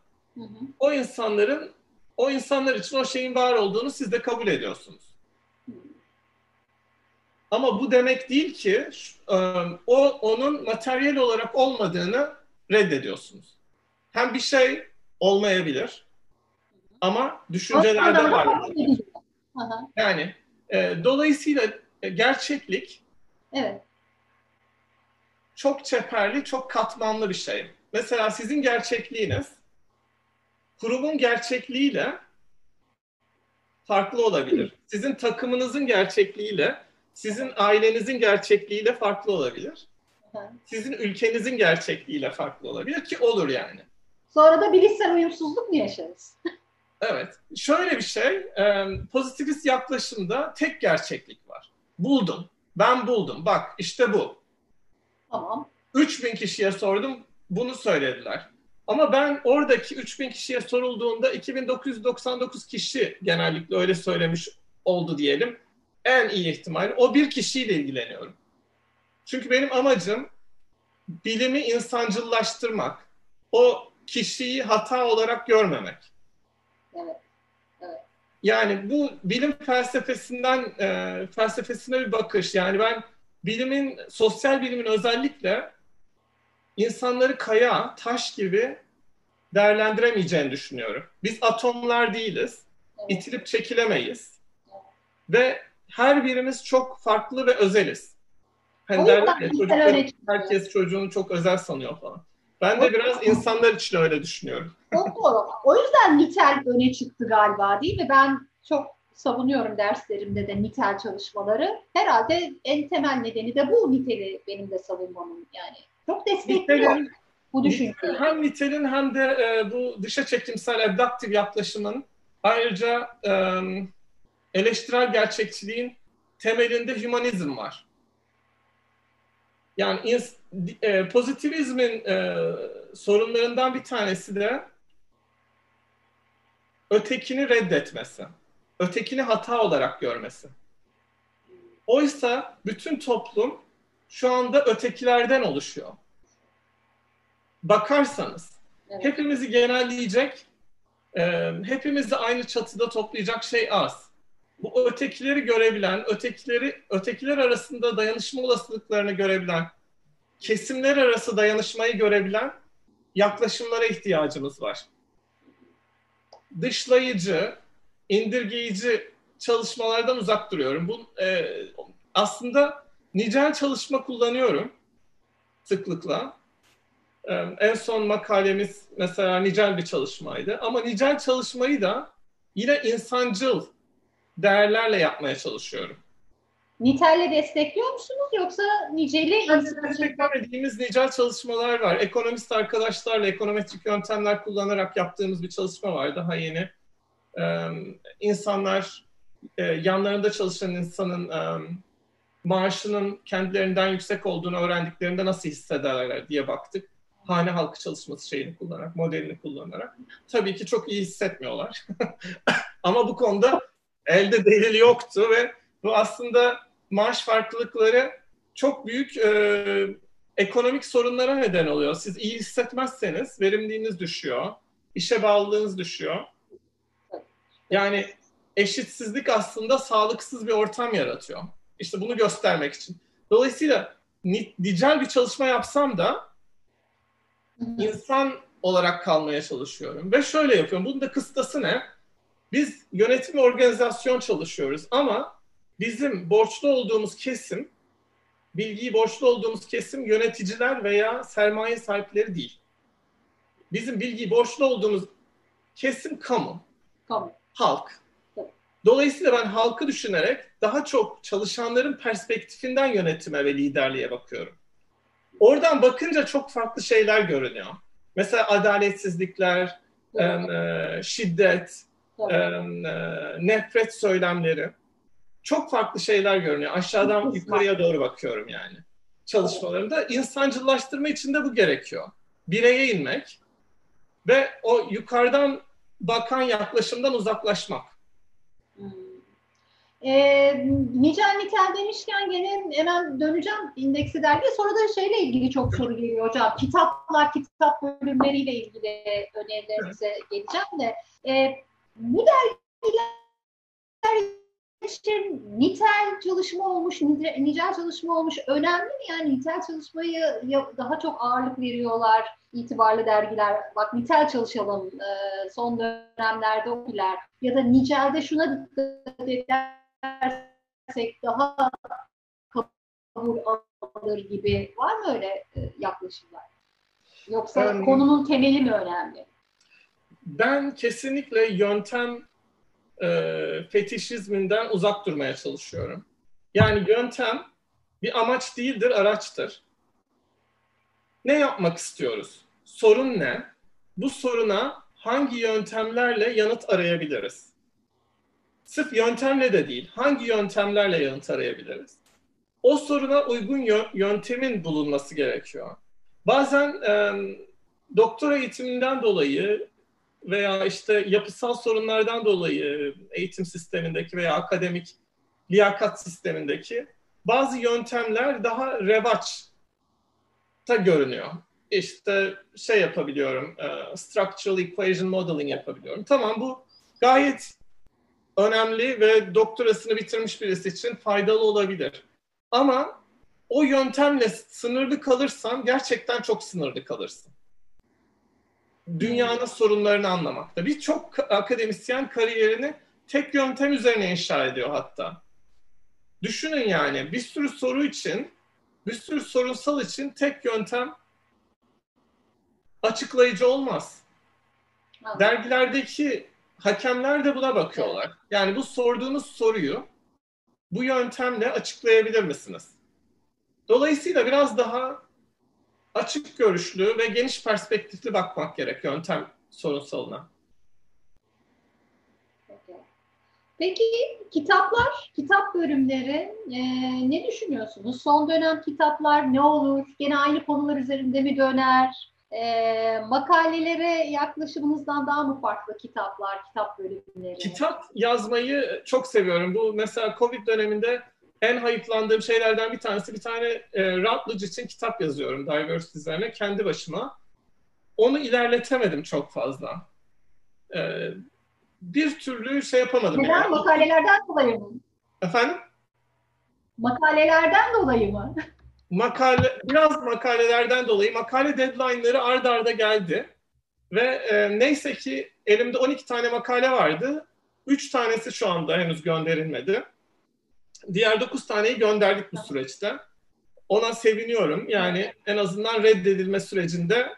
o insanların o insanlar için o şeyin var olduğunu siz de kabul ediyorsunuz. Ama bu demek değil ki e, o onun materyal olarak olmadığını reddediyorsunuz. Hem bir şey olmayabilir ama düşüncelerde var. Yani e, dolayısıyla e, gerçeklik evet. çok çeperli, çok katmanlı bir şey. Mesela sizin gerçekliğiniz kurumun gerçekliğiyle farklı olabilir. Sizin takımınızın gerçekliğiyle sizin ailenizin gerçekliğiyle farklı olabilir. Sizin ülkenizin gerçekliğiyle farklı olabilir ki olur yani. Sonra da bilişsel uyumsuzluk mu yaşarız? evet. Şöyle bir şey, pozitivist yaklaşımda tek gerçeklik var. Buldum. Ben buldum. Bak işte bu. Tamam. 3000 kişiye sordum, bunu söylediler. Ama ben oradaki 3000 kişiye sorulduğunda 2999 kişi genellikle öyle söylemiş oldu diyelim en iyi ihtimal o bir kişiyle ilgileniyorum. Çünkü benim amacım bilimi insancıllaştırmak. O kişiyi hata olarak görmemek. Evet. evet. Yani bu bilim felsefesinden e, felsefesine bir bakış. Yani ben bilimin, sosyal bilimin özellikle insanları kaya, taş gibi değerlendiremeyeceğini düşünüyorum. Biz atomlar değiliz. Evet. İtilip çekilemeyiz. Evet. Ve her birimiz çok farklı ve özeliz. Hani derler ya, çocuklar, herkes çocuğunu çok özel sanıyor falan. Ben de biraz insanlar için öyle düşünüyorum. Çok doğru. O yüzden nitel öne çıktı galiba değil mi? Ben çok savunuyorum derslerimde de nitel çalışmaları. Herhalde en temel nedeni de bu niteli benim de savunmamın yani. Çok destekliyorum bu düşünceyi. Hem nitelin hem de e, bu dışa çekimsel adaptif yaklaşımın ayrıca e, eleştirel gerçekçiliğin temelinde hümanizm var. Yani ins, e, pozitivizmin e, sorunlarından bir tanesi de ötekini reddetmesi. Ötekini hata olarak görmesi. Oysa bütün toplum şu anda ötekilerden oluşuyor. Bakarsanız evet. hepimizi genelleyecek, e, hepimizi aynı çatıda toplayacak şey az. Bu ötekileri görebilen, ötekileri ötekiler arasında dayanışma olasılıklarını görebilen, kesimler arası dayanışmayı görebilen yaklaşımlara ihtiyacımız var. Dışlayıcı, indirgeyici çalışmalardan uzak duruyorum. Bu e, aslında nicel çalışma kullanıyorum sıklıkla. E, en son makalemiz mesela nicel bir çalışmaydı. Ama nicel çalışmayı da yine insancıl değerlerle yapmaya çalışıyorum. Nitelle destekliyor musunuz yoksa niceli Desteklemediğimiz nicel çalışmalar var. Ekonomist arkadaşlarla ekonometrik yöntemler kullanarak yaptığımız bir çalışma var daha yeni. Ee, insanlar e, yanlarında çalışan insanın e, maaşının kendilerinden yüksek olduğunu öğrendiklerinde nasıl hissederler diye baktık. Hane halkı çalışması şeyini kullanarak, modelini kullanarak. Tabii ki çok iyi hissetmiyorlar. Ama bu konuda elde delil yoktu ve bu aslında maaş farklılıkları çok büyük e, ekonomik sorunlara neden oluyor. Siz iyi hissetmezseniz verimliliğiniz düşüyor, işe bağlılığınız düşüyor. Yani eşitsizlik aslında sağlıksız bir ortam yaratıyor. İşte bunu göstermek için. Dolayısıyla nicel bir çalışma yapsam da insan olarak kalmaya çalışıyorum. Ve şöyle yapıyorum. Bunun da kıstası ne? Biz yönetim ve organizasyon çalışıyoruz ama bizim borçlu olduğumuz kesim, bilgiyi borçlu olduğumuz kesim yöneticiler veya sermaye sahipleri değil. Bizim bilgiyi borçlu olduğumuz kesim kamu, kamu. halk. Dolayısıyla ben halkı düşünerek daha çok çalışanların perspektifinden yönetime ve liderliğe bakıyorum. Oradan bakınca çok farklı şeyler görünüyor. Mesela adaletsizlikler, evet. şiddet, evet. nefret söylemleri çok farklı şeyler görünüyor. Aşağıdan yukarıya doğru bakıyorum yani çalışmalarında. İnsancıllaştırma için de bu gerekiyor. Bireye inmek ve o yukarıdan bakan yaklaşımdan uzaklaşmak. Hmm. E, nicel nitel demişken gene hemen döneceğim indeksi dergiye. Sonra da şeyle ilgili çok soru geliyor hocam. Kitaplar, kitap bölümleriyle ilgili önerilerinize geleceğim de. E, bu dergiler işte nitel çalışma olmuş, nicel çalışma olmuş önemli mi? Yani nitel çalışmayı daha çok ağırlık veriyorlar itibarlı dergiler. Bak nitel çalışalım e, son dönemlerde popüler. Ya da nicelde şuna dikkat edersek daha kabul alır gibi var mı öyle e, yaklaşımlar? Yoksa ben, konunun temeli mi önemli? Ben kesinlikle yöntem e, fetişizminden uzak durmaya çalışıyorum. Yani yöntem bir amaç değildir, araçtır. Ne yapmak istiyoruz? Sorun ne? Bu soruna hangi yöntemlerle yanıt arayabiliriz? Sırf yöntemle de değil, hangi yöntemlerle yanıt arayabiliriz? O soruna uygun yöntemin bulunması gerekiyor. Bazen e, doktora eğitiminden dolayı veya işte yapısal sorunlardan dolayı eğitim sistemindeki veya akademik liyakat sistemindeki bazı yöntemler daha revaçta görünüyor. İşte şey yapabiliyorum, e, structural equation modeling yapabiliyorum. Tamam bu gayet önemli ve doktorasını bitirmiş birisi için faydalı olabilir. Ama o yöntemle sınırlı kalırsan gerçekten çok sınırlı kalırsın. Dünyanın sorunlarını anlamakta. Birçok akademisyen kariyerini tek yöntem üzerine inşa ediyor hatta. Düşünün yani bir sürü soru için, bir sürü sorunsal için tek yöntem açıklayıcı olmaz. Dergilerdeki hakemler de buna bakıyorlar. Yani bu sorduğunuz soruyu bu yöntemle açıklayabilir misiniz? Dolayısıyla biraz daha açık görüşlü ve geniş perspektifli bakmak gerek yöntem sorunsalına. Peki kitaplar, kitap bölümleri e, ne düşünüyorsunuz? Son dönem kitaplar ne olur? Gene aynı konular üzerinde mi döner? E, makalelere yaklaşımınızdan daha mı farklı kitaplar, kitap bölümleri? Kitap yazmayı çok seviyorum. Bu mesela Covid döneminde en hayıflandığım şeylerden bir tanesi bir tane e, Routledge için kitap yazıyorum diversity üzerine kendi başıma. Onu ilerletemedim çok fazla. E, bir türlü şey yapamadım. Neden? Yani. Makalelerden dolayı mı? Efendim? Makalelerden dolayı mı? Makale, biraz makalelerden dolayı makale deadline'ları ard arda geldi. Ve e, neyse ki elimde 12 tane makale vardı. 3 tanesi şu anda henüz gönderilmedi. Diğer 9 taneyi gönderdik bu süreçte. Ona seviniyorum. Yani en azından reddedilme sürecinde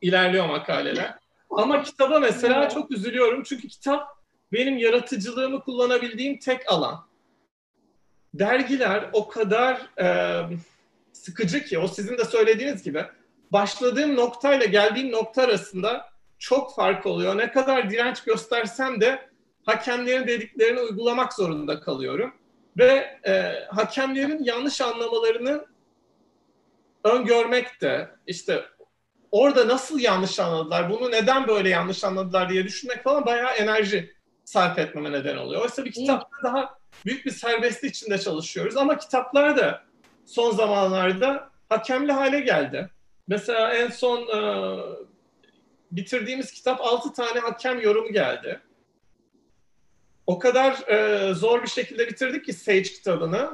ilerliyor makaleler. Ama kitaba mesela çok üzülüyorum. Çünkü kitap benim yaratıcılığımı kullanabildiğim tek alan. Dergiler o kadar e, sıkıcı ki, o sizin de söylediğiniz gibi başladığım noktayla geldiğim nokta arasında çok fark oluyor. Ne kadar direnç göstersem de hakemlerin dediklerini uygulamak zorunda kalıyorum. Ve e, hakemlerin yanlış anlamalarını öngörmek de işte orada nasıl yanlış anladılar, bunu neden böyle yanlış anladılar diye düşünmek falan bayağı enerji sarf etmeme neden oluyor. Oysa bir kitapta daha büyük bir serbestlik içinde çalışıyoruz ama kitaplar da son zamanlarda hakemli hale geldi. Mesela en son e, bitirdiğimiz kitap 6 tane hakem yorumu geldi. O kadar e, zor bir şekilde bitirdik ki Sage kitabını.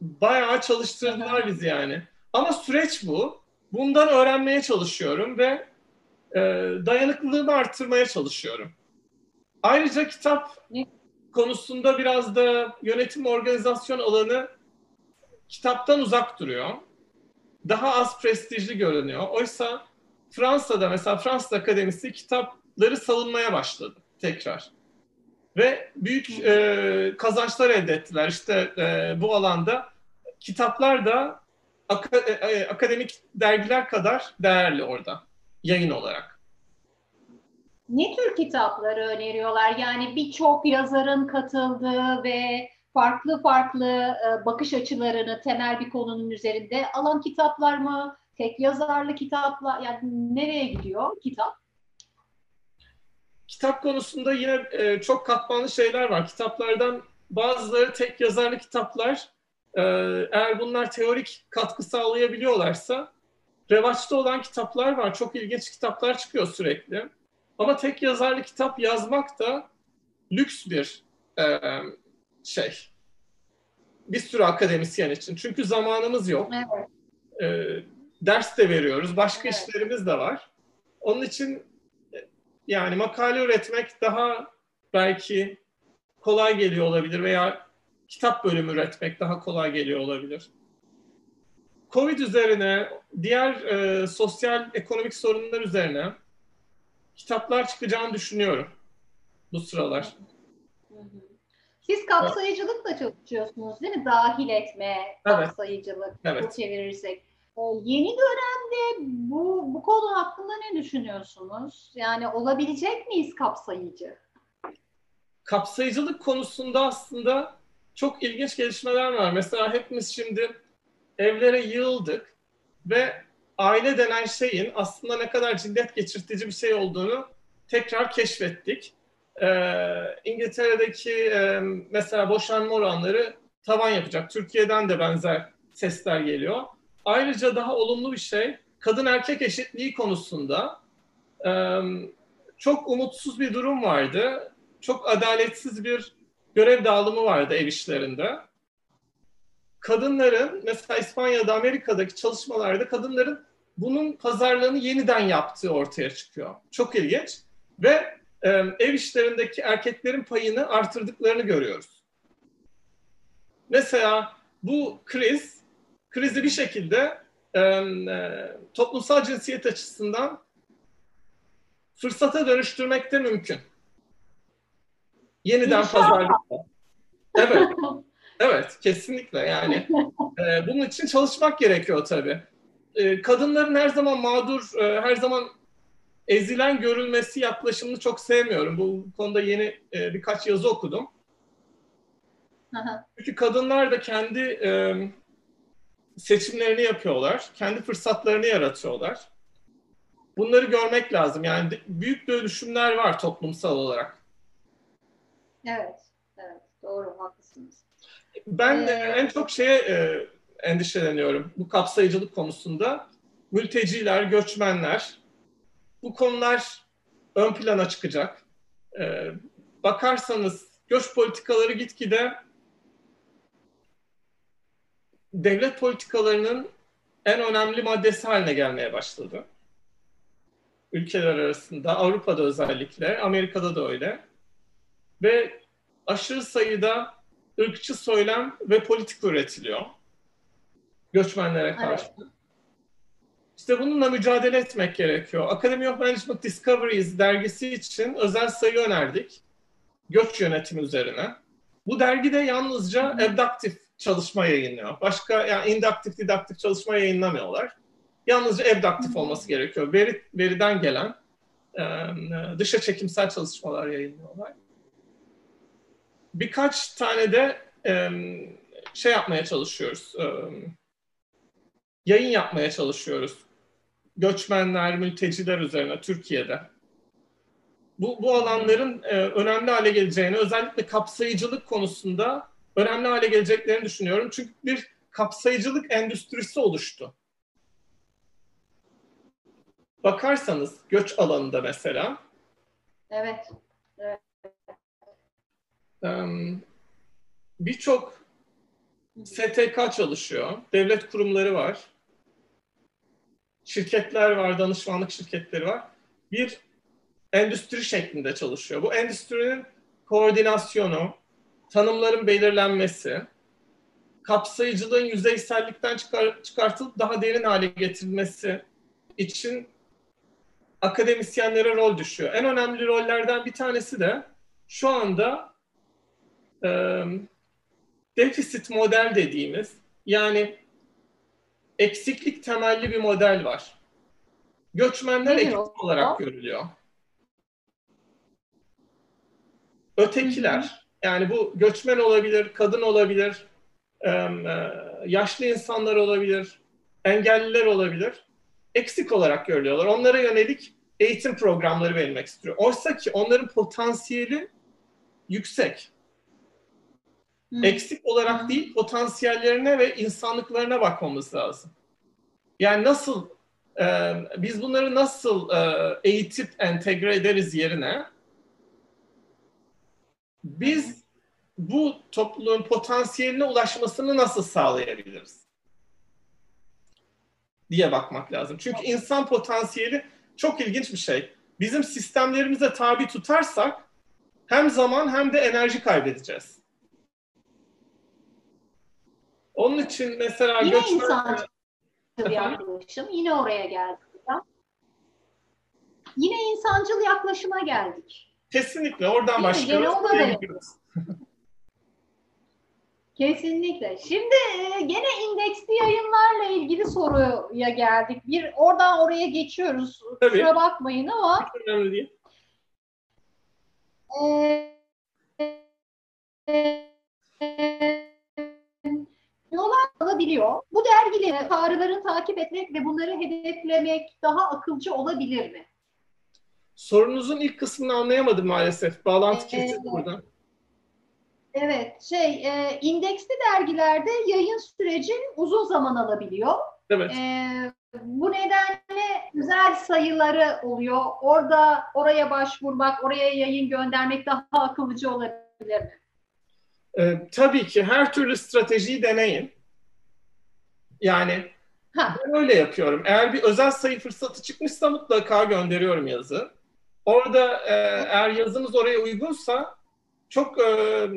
Bayağı çalıştırdılar bizi yani. Ama süreç bu. Bundan öğrenmeye çalışıyorum ve e, dayanıklılığımı arttırmaya çalışıyorum. Ayrıca kitap konusunda biraz da yönetim organizasyon alanı kitaptan uzak duruyor. Daha az prestijli görünüyor. Oysa Fransa'da mesela Fransız Akademisi kitapları salınmaya başladı tekrar. Ve büyük e, kazançlar elde ettiler. İşte e, bu alanda kitaplar da ak- e, e, akademik dergiler kadar değerli orada yayın olarak. Ne tür kitapları öneriyorlar? Yani birçok yazarın katıldığı ve farklı farklı e, bakış açılarını temel bir konunun üzerinde alan kitaplar mı? Tek yazarlı kitaplar? Yani nereye gidiyor kitap? Kitap konusunda yine e, çok katmanlı şeyler var. Kitaplardan bazıları tek yazarlı kitaplar. E, eğer bunlar teorik katkı sağlayabiliyorlarsa revaçta olan kitaplar var. Çok ilginç kitaplar çıkıyor sürekli. Ama tek yazarlı kitap yazmak da lüks bir e, şey. Bir sürü akademisyen için. Çünkü zamanımız yok. Evet. E, ders de veriyoruz. Başka evet. işlerimiz de var. Onun için yani makale üretmek daha belki kolay geliyor olabilir veya kitap bölümü üretmek daha kolay geliyor olabilir. Covid üzerine, diğer e, sosyal ekonomik sorunlar üzerine kitaplar çıkacağını düşünüyorum bu sıralar. Siz kapsayıcılıkla çalışıyorsunuz değil mi? Dahil etme, kapsayıcılık evet. çevirirsek. Ee, yeni dönemde bu, bu konu hakkında ne düşünüyorsunuz? Yani olabilecek miyiz kapsayıcı? Kapsayıcılık konusunda aslında çok ilginç gelişmeler var. Mesela hepimiz şimdi evlere yığıldık ve aile denen şeyin aslında ne kadar cillet geçirtici bir şey olduğunu tekrar keşfettik. e, İngiltere'deki e, mesela boşanma oranları tavan yapacak. Türkiye'den de benzer sesler geliyor. Ayrıca daha olumlu bir şey kadın erkek eşitliği konusunda e, çok umutsuz bir durum vardı. Çok adaletsiz bir görev dağılımı vardı ev işlerinde. Kadınların mesela İspanya'da, Amerika'daki çalışmalarda kadınların bunun pazarlığını yeniden yaptığı ortaya çıkıyor. Çok ilginç. Ve e, ev işlerindeki erkeklerin payını artırdıklarını görüyoruz. Mesela bu kriz, krizi bir şekilde e, toplumsal cinsiyet açısından fırsata dönüştürmek de mümkün. Yeniden pazarlıkla. Evet. Evet, kesinlikle yani. E, bunun için çalışmak gerekiyor tabii. E, kadınların her zaman mağdur, e, her zaman ezilen görülmesi yaklaşımını çok sevmiyorum. Bu konuda yeni e, birkaç yazı okudum. Çünkü kadınlar da kendi e, seçimlerini yapıyorlar, kendi fırsatlarını yaratıyorlar. Bunları görmek lazım. Yani büyük dönüşümler var toplumsal olarak. Evet, evet. Doğru, haklısınız. Ben ee... en çok şeye e, endişeleniyorum bu kapsayıcılık konusunda. Mülteciler, göçmenler. Bu konular ön plana çıkacak. Ee, bakarsanız göç politikaları gitgide devlet politikalarının en önemli maddesi haline gelmeye başladı. Ülkeler arasında, Avrupa'da özellikle, Amerika'da da öyle. Ve aşırı sayıda ırkçı söylem ve politik üretiliyor göçmenlere karşı. Evet. İşte bununla mücadele etmek gerekiyor. Academy of Management Discoveries dergisi için özel sayı önerdik. Göç yönetimi üzerine. Bu dergide yalnızca abductive çalışma yayınlıyor. Başka yani induktif, didaktif çalışma yayınlamıyorlar. Yalnızca abductif olması gerekiyor. Veri, veriden gelen dışa çekimsel çalışmalar yayınlıyorlar birkaç tane de e, şey yapmaya çalışıyoruz. E, yayın yapmaya çalışıyoruz. Göçmenler, mülteciler üzerine Türkiye'de. Bu, bu alanların e, önemli hale geleceğini, özellikle kapsayıcılık konusunda önemli hale geleceklerini düşünüyorum. Çünkü bir kapsayıcılık endüstrisi oluştu. Bakarsanız göç alanında mesela. Evet. evet birçok STK çalışıyor, devlet kurumları var, şirketler var, danışmanlık şirketleri var. Bir endüstri şeklinde çalışıyor. Bu endüstrinin koordinasyonu, tanımların belirlenmesi, kapsayıcılığın yüzeysellikten çıkar, çıkartılıp daha derin hale getirilmesi için akademisyenlere rol düşüyor. En önemli rollerden bir tanesi de şu anda e, defisit model dediğimiz yani eksiklik temelli bir model var. Göçmenler Nedir eksik o? olarak görülüyor. Ötekiler yani bu göçmen olabilir, kadın olabilir, yaşlı insanlar olabilir, engelliler olabilir. Eksik olarak görülüyorlar. Onlara yönelik eğitim programları verilmek istiyor. Oysa ki onların potansiyeli yüksek. Hı. Eksik olarak değil, potansiyellerine ve insanlıklarına bakmamız lazım. Yani nasıl, e, biz bunları nasıl e, eğitip entegre ederiz yerine, biz bu topluluğun potansiyeline ulaşmasını nasıl sağlayabiliriz? diye bakmak lazım. Çünkü insan potansiyeli çok ilginç bir şey. Bizim sistemlerimize tabi tutarsak hem zaman hem de enerji kaybedeceğiz. Onun için mesela Yine göçmen... insancıl yaklaşım. Yine oraya geldik. Yine insancıl yaklaşıma geldik. Kesinlikle. Oradan başlıyoruz. Kesinlikle. Şimdi e, gene indeksli yayınlarla ilgili soruya geldik. Bir oradan oraya geçiyoruz. Tabii. Kusura bakmayın ama. Hiç önemli değil. Ee, e, yollar alabiliyor. Bu dergileri çağrılarını takip etmek ve bunları hedeflemek daha akılcı olabilir mi? Sorunuzun ilk kısmını anlayamadım maalesef. Bağlantı kesildi Evet. burada. Evet, şey, e, indeksli dergilerde yayın süreci uzun zaman alabiliyor. Evet. E, bu nedenle özel sayıları oluyor. Orada oraya başvurmak, oraya yayın göndermek daha akıllıcı olabilir mi? Ee, tabii ki her türlü stratejiyi deneyin. Yani Ha. ben öyle yapıyorum. Eğer bir özel sayı fırsatı çıkmışsa mutlaka gönderiyorum yazı. Orada e, eğer yazınız oraya uygunsa çok e, e,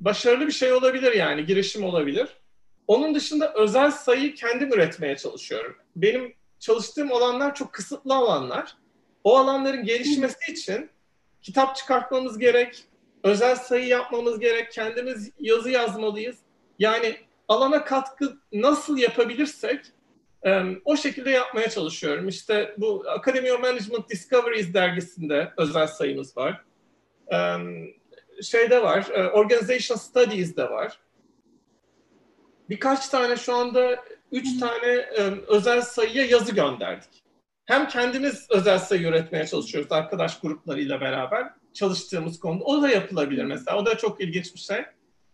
başarılı bir şey olabilir yani girişim olabilir. Onun dışında özel sayı kendim üretmeye çalışıyorum. Benim çalıştığım alanlar çok kısıtlı alanlar. O alanların gelişmesi için kitap çıkartmamız gerek, özel sayı yapmamız gerek, kendimiz yazı yazmalıyız. Yani alana katkı nasıl yapabilirsek o şekilde yapmaya çalışıyorum. İşte bu Academy of Management Discoveries dergisinde özel sayımız var. Şeyde var, e, Organization Studies'de var. Birkaç tane şu anda üç tane özel sayıya yazı gönderdik. Hem kendimiz özel sayı üretmeye çalışıyoruz arkadaş gruplarıyla beraber çalıştığımız konuda. O da yapılabilir mesela. O da çok ilginç bir şey.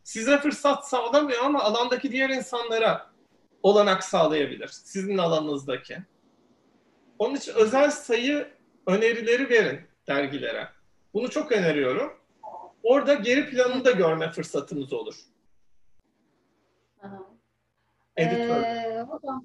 Size fırsat sağlamıyor ama alandaki diğer insanlara olanak sağlayabilir. Sizin alanınızdaki. Onun için özel sayı önerileri verin dergilere. Bunu çok öneriyorum. Orada geri planını da görme fırsatımız olur. Aha. Editör. Ee, hocam,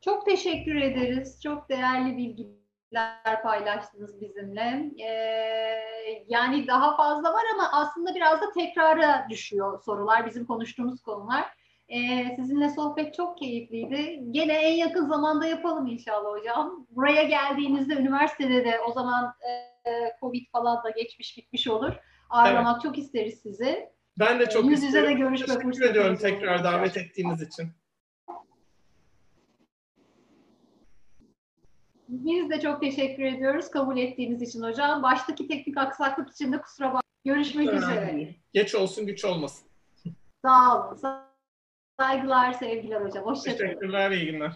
çok teşekkür ederiz. Çok değerli bilgiler paylaştınız bizimle. Ee, yani daha fazla var ama aslında biraz da tekrara düşüyor sorular, bizim konuştuğumuz konular. Ee, sizinle sohbet çok keyifliydi. Gene en yakın zamanda yapalım inşallah hocam. Buraya geldiğinizde üniversitede de o zaman e, Covid falan da geçmiş bitmiş olur. Ağırlamak çok isteriz sizi. Ben de çok Yüz yüze istiyorum. de görüşme Teşekkür ediyorum tekrar davet ettiğiniz için. Biz de çok teşekkür ediyoruz kabul ettiğiniz için hocam. Baştaki teknik aksaklık için de kusura bakmayın. Görüşmek üzere. Önemli değil. Geç olsun güç olmasın. Sağ olun. Saygılar, sevgiler hocam. Hoşçakalın. Teşekkürler, iyi günler.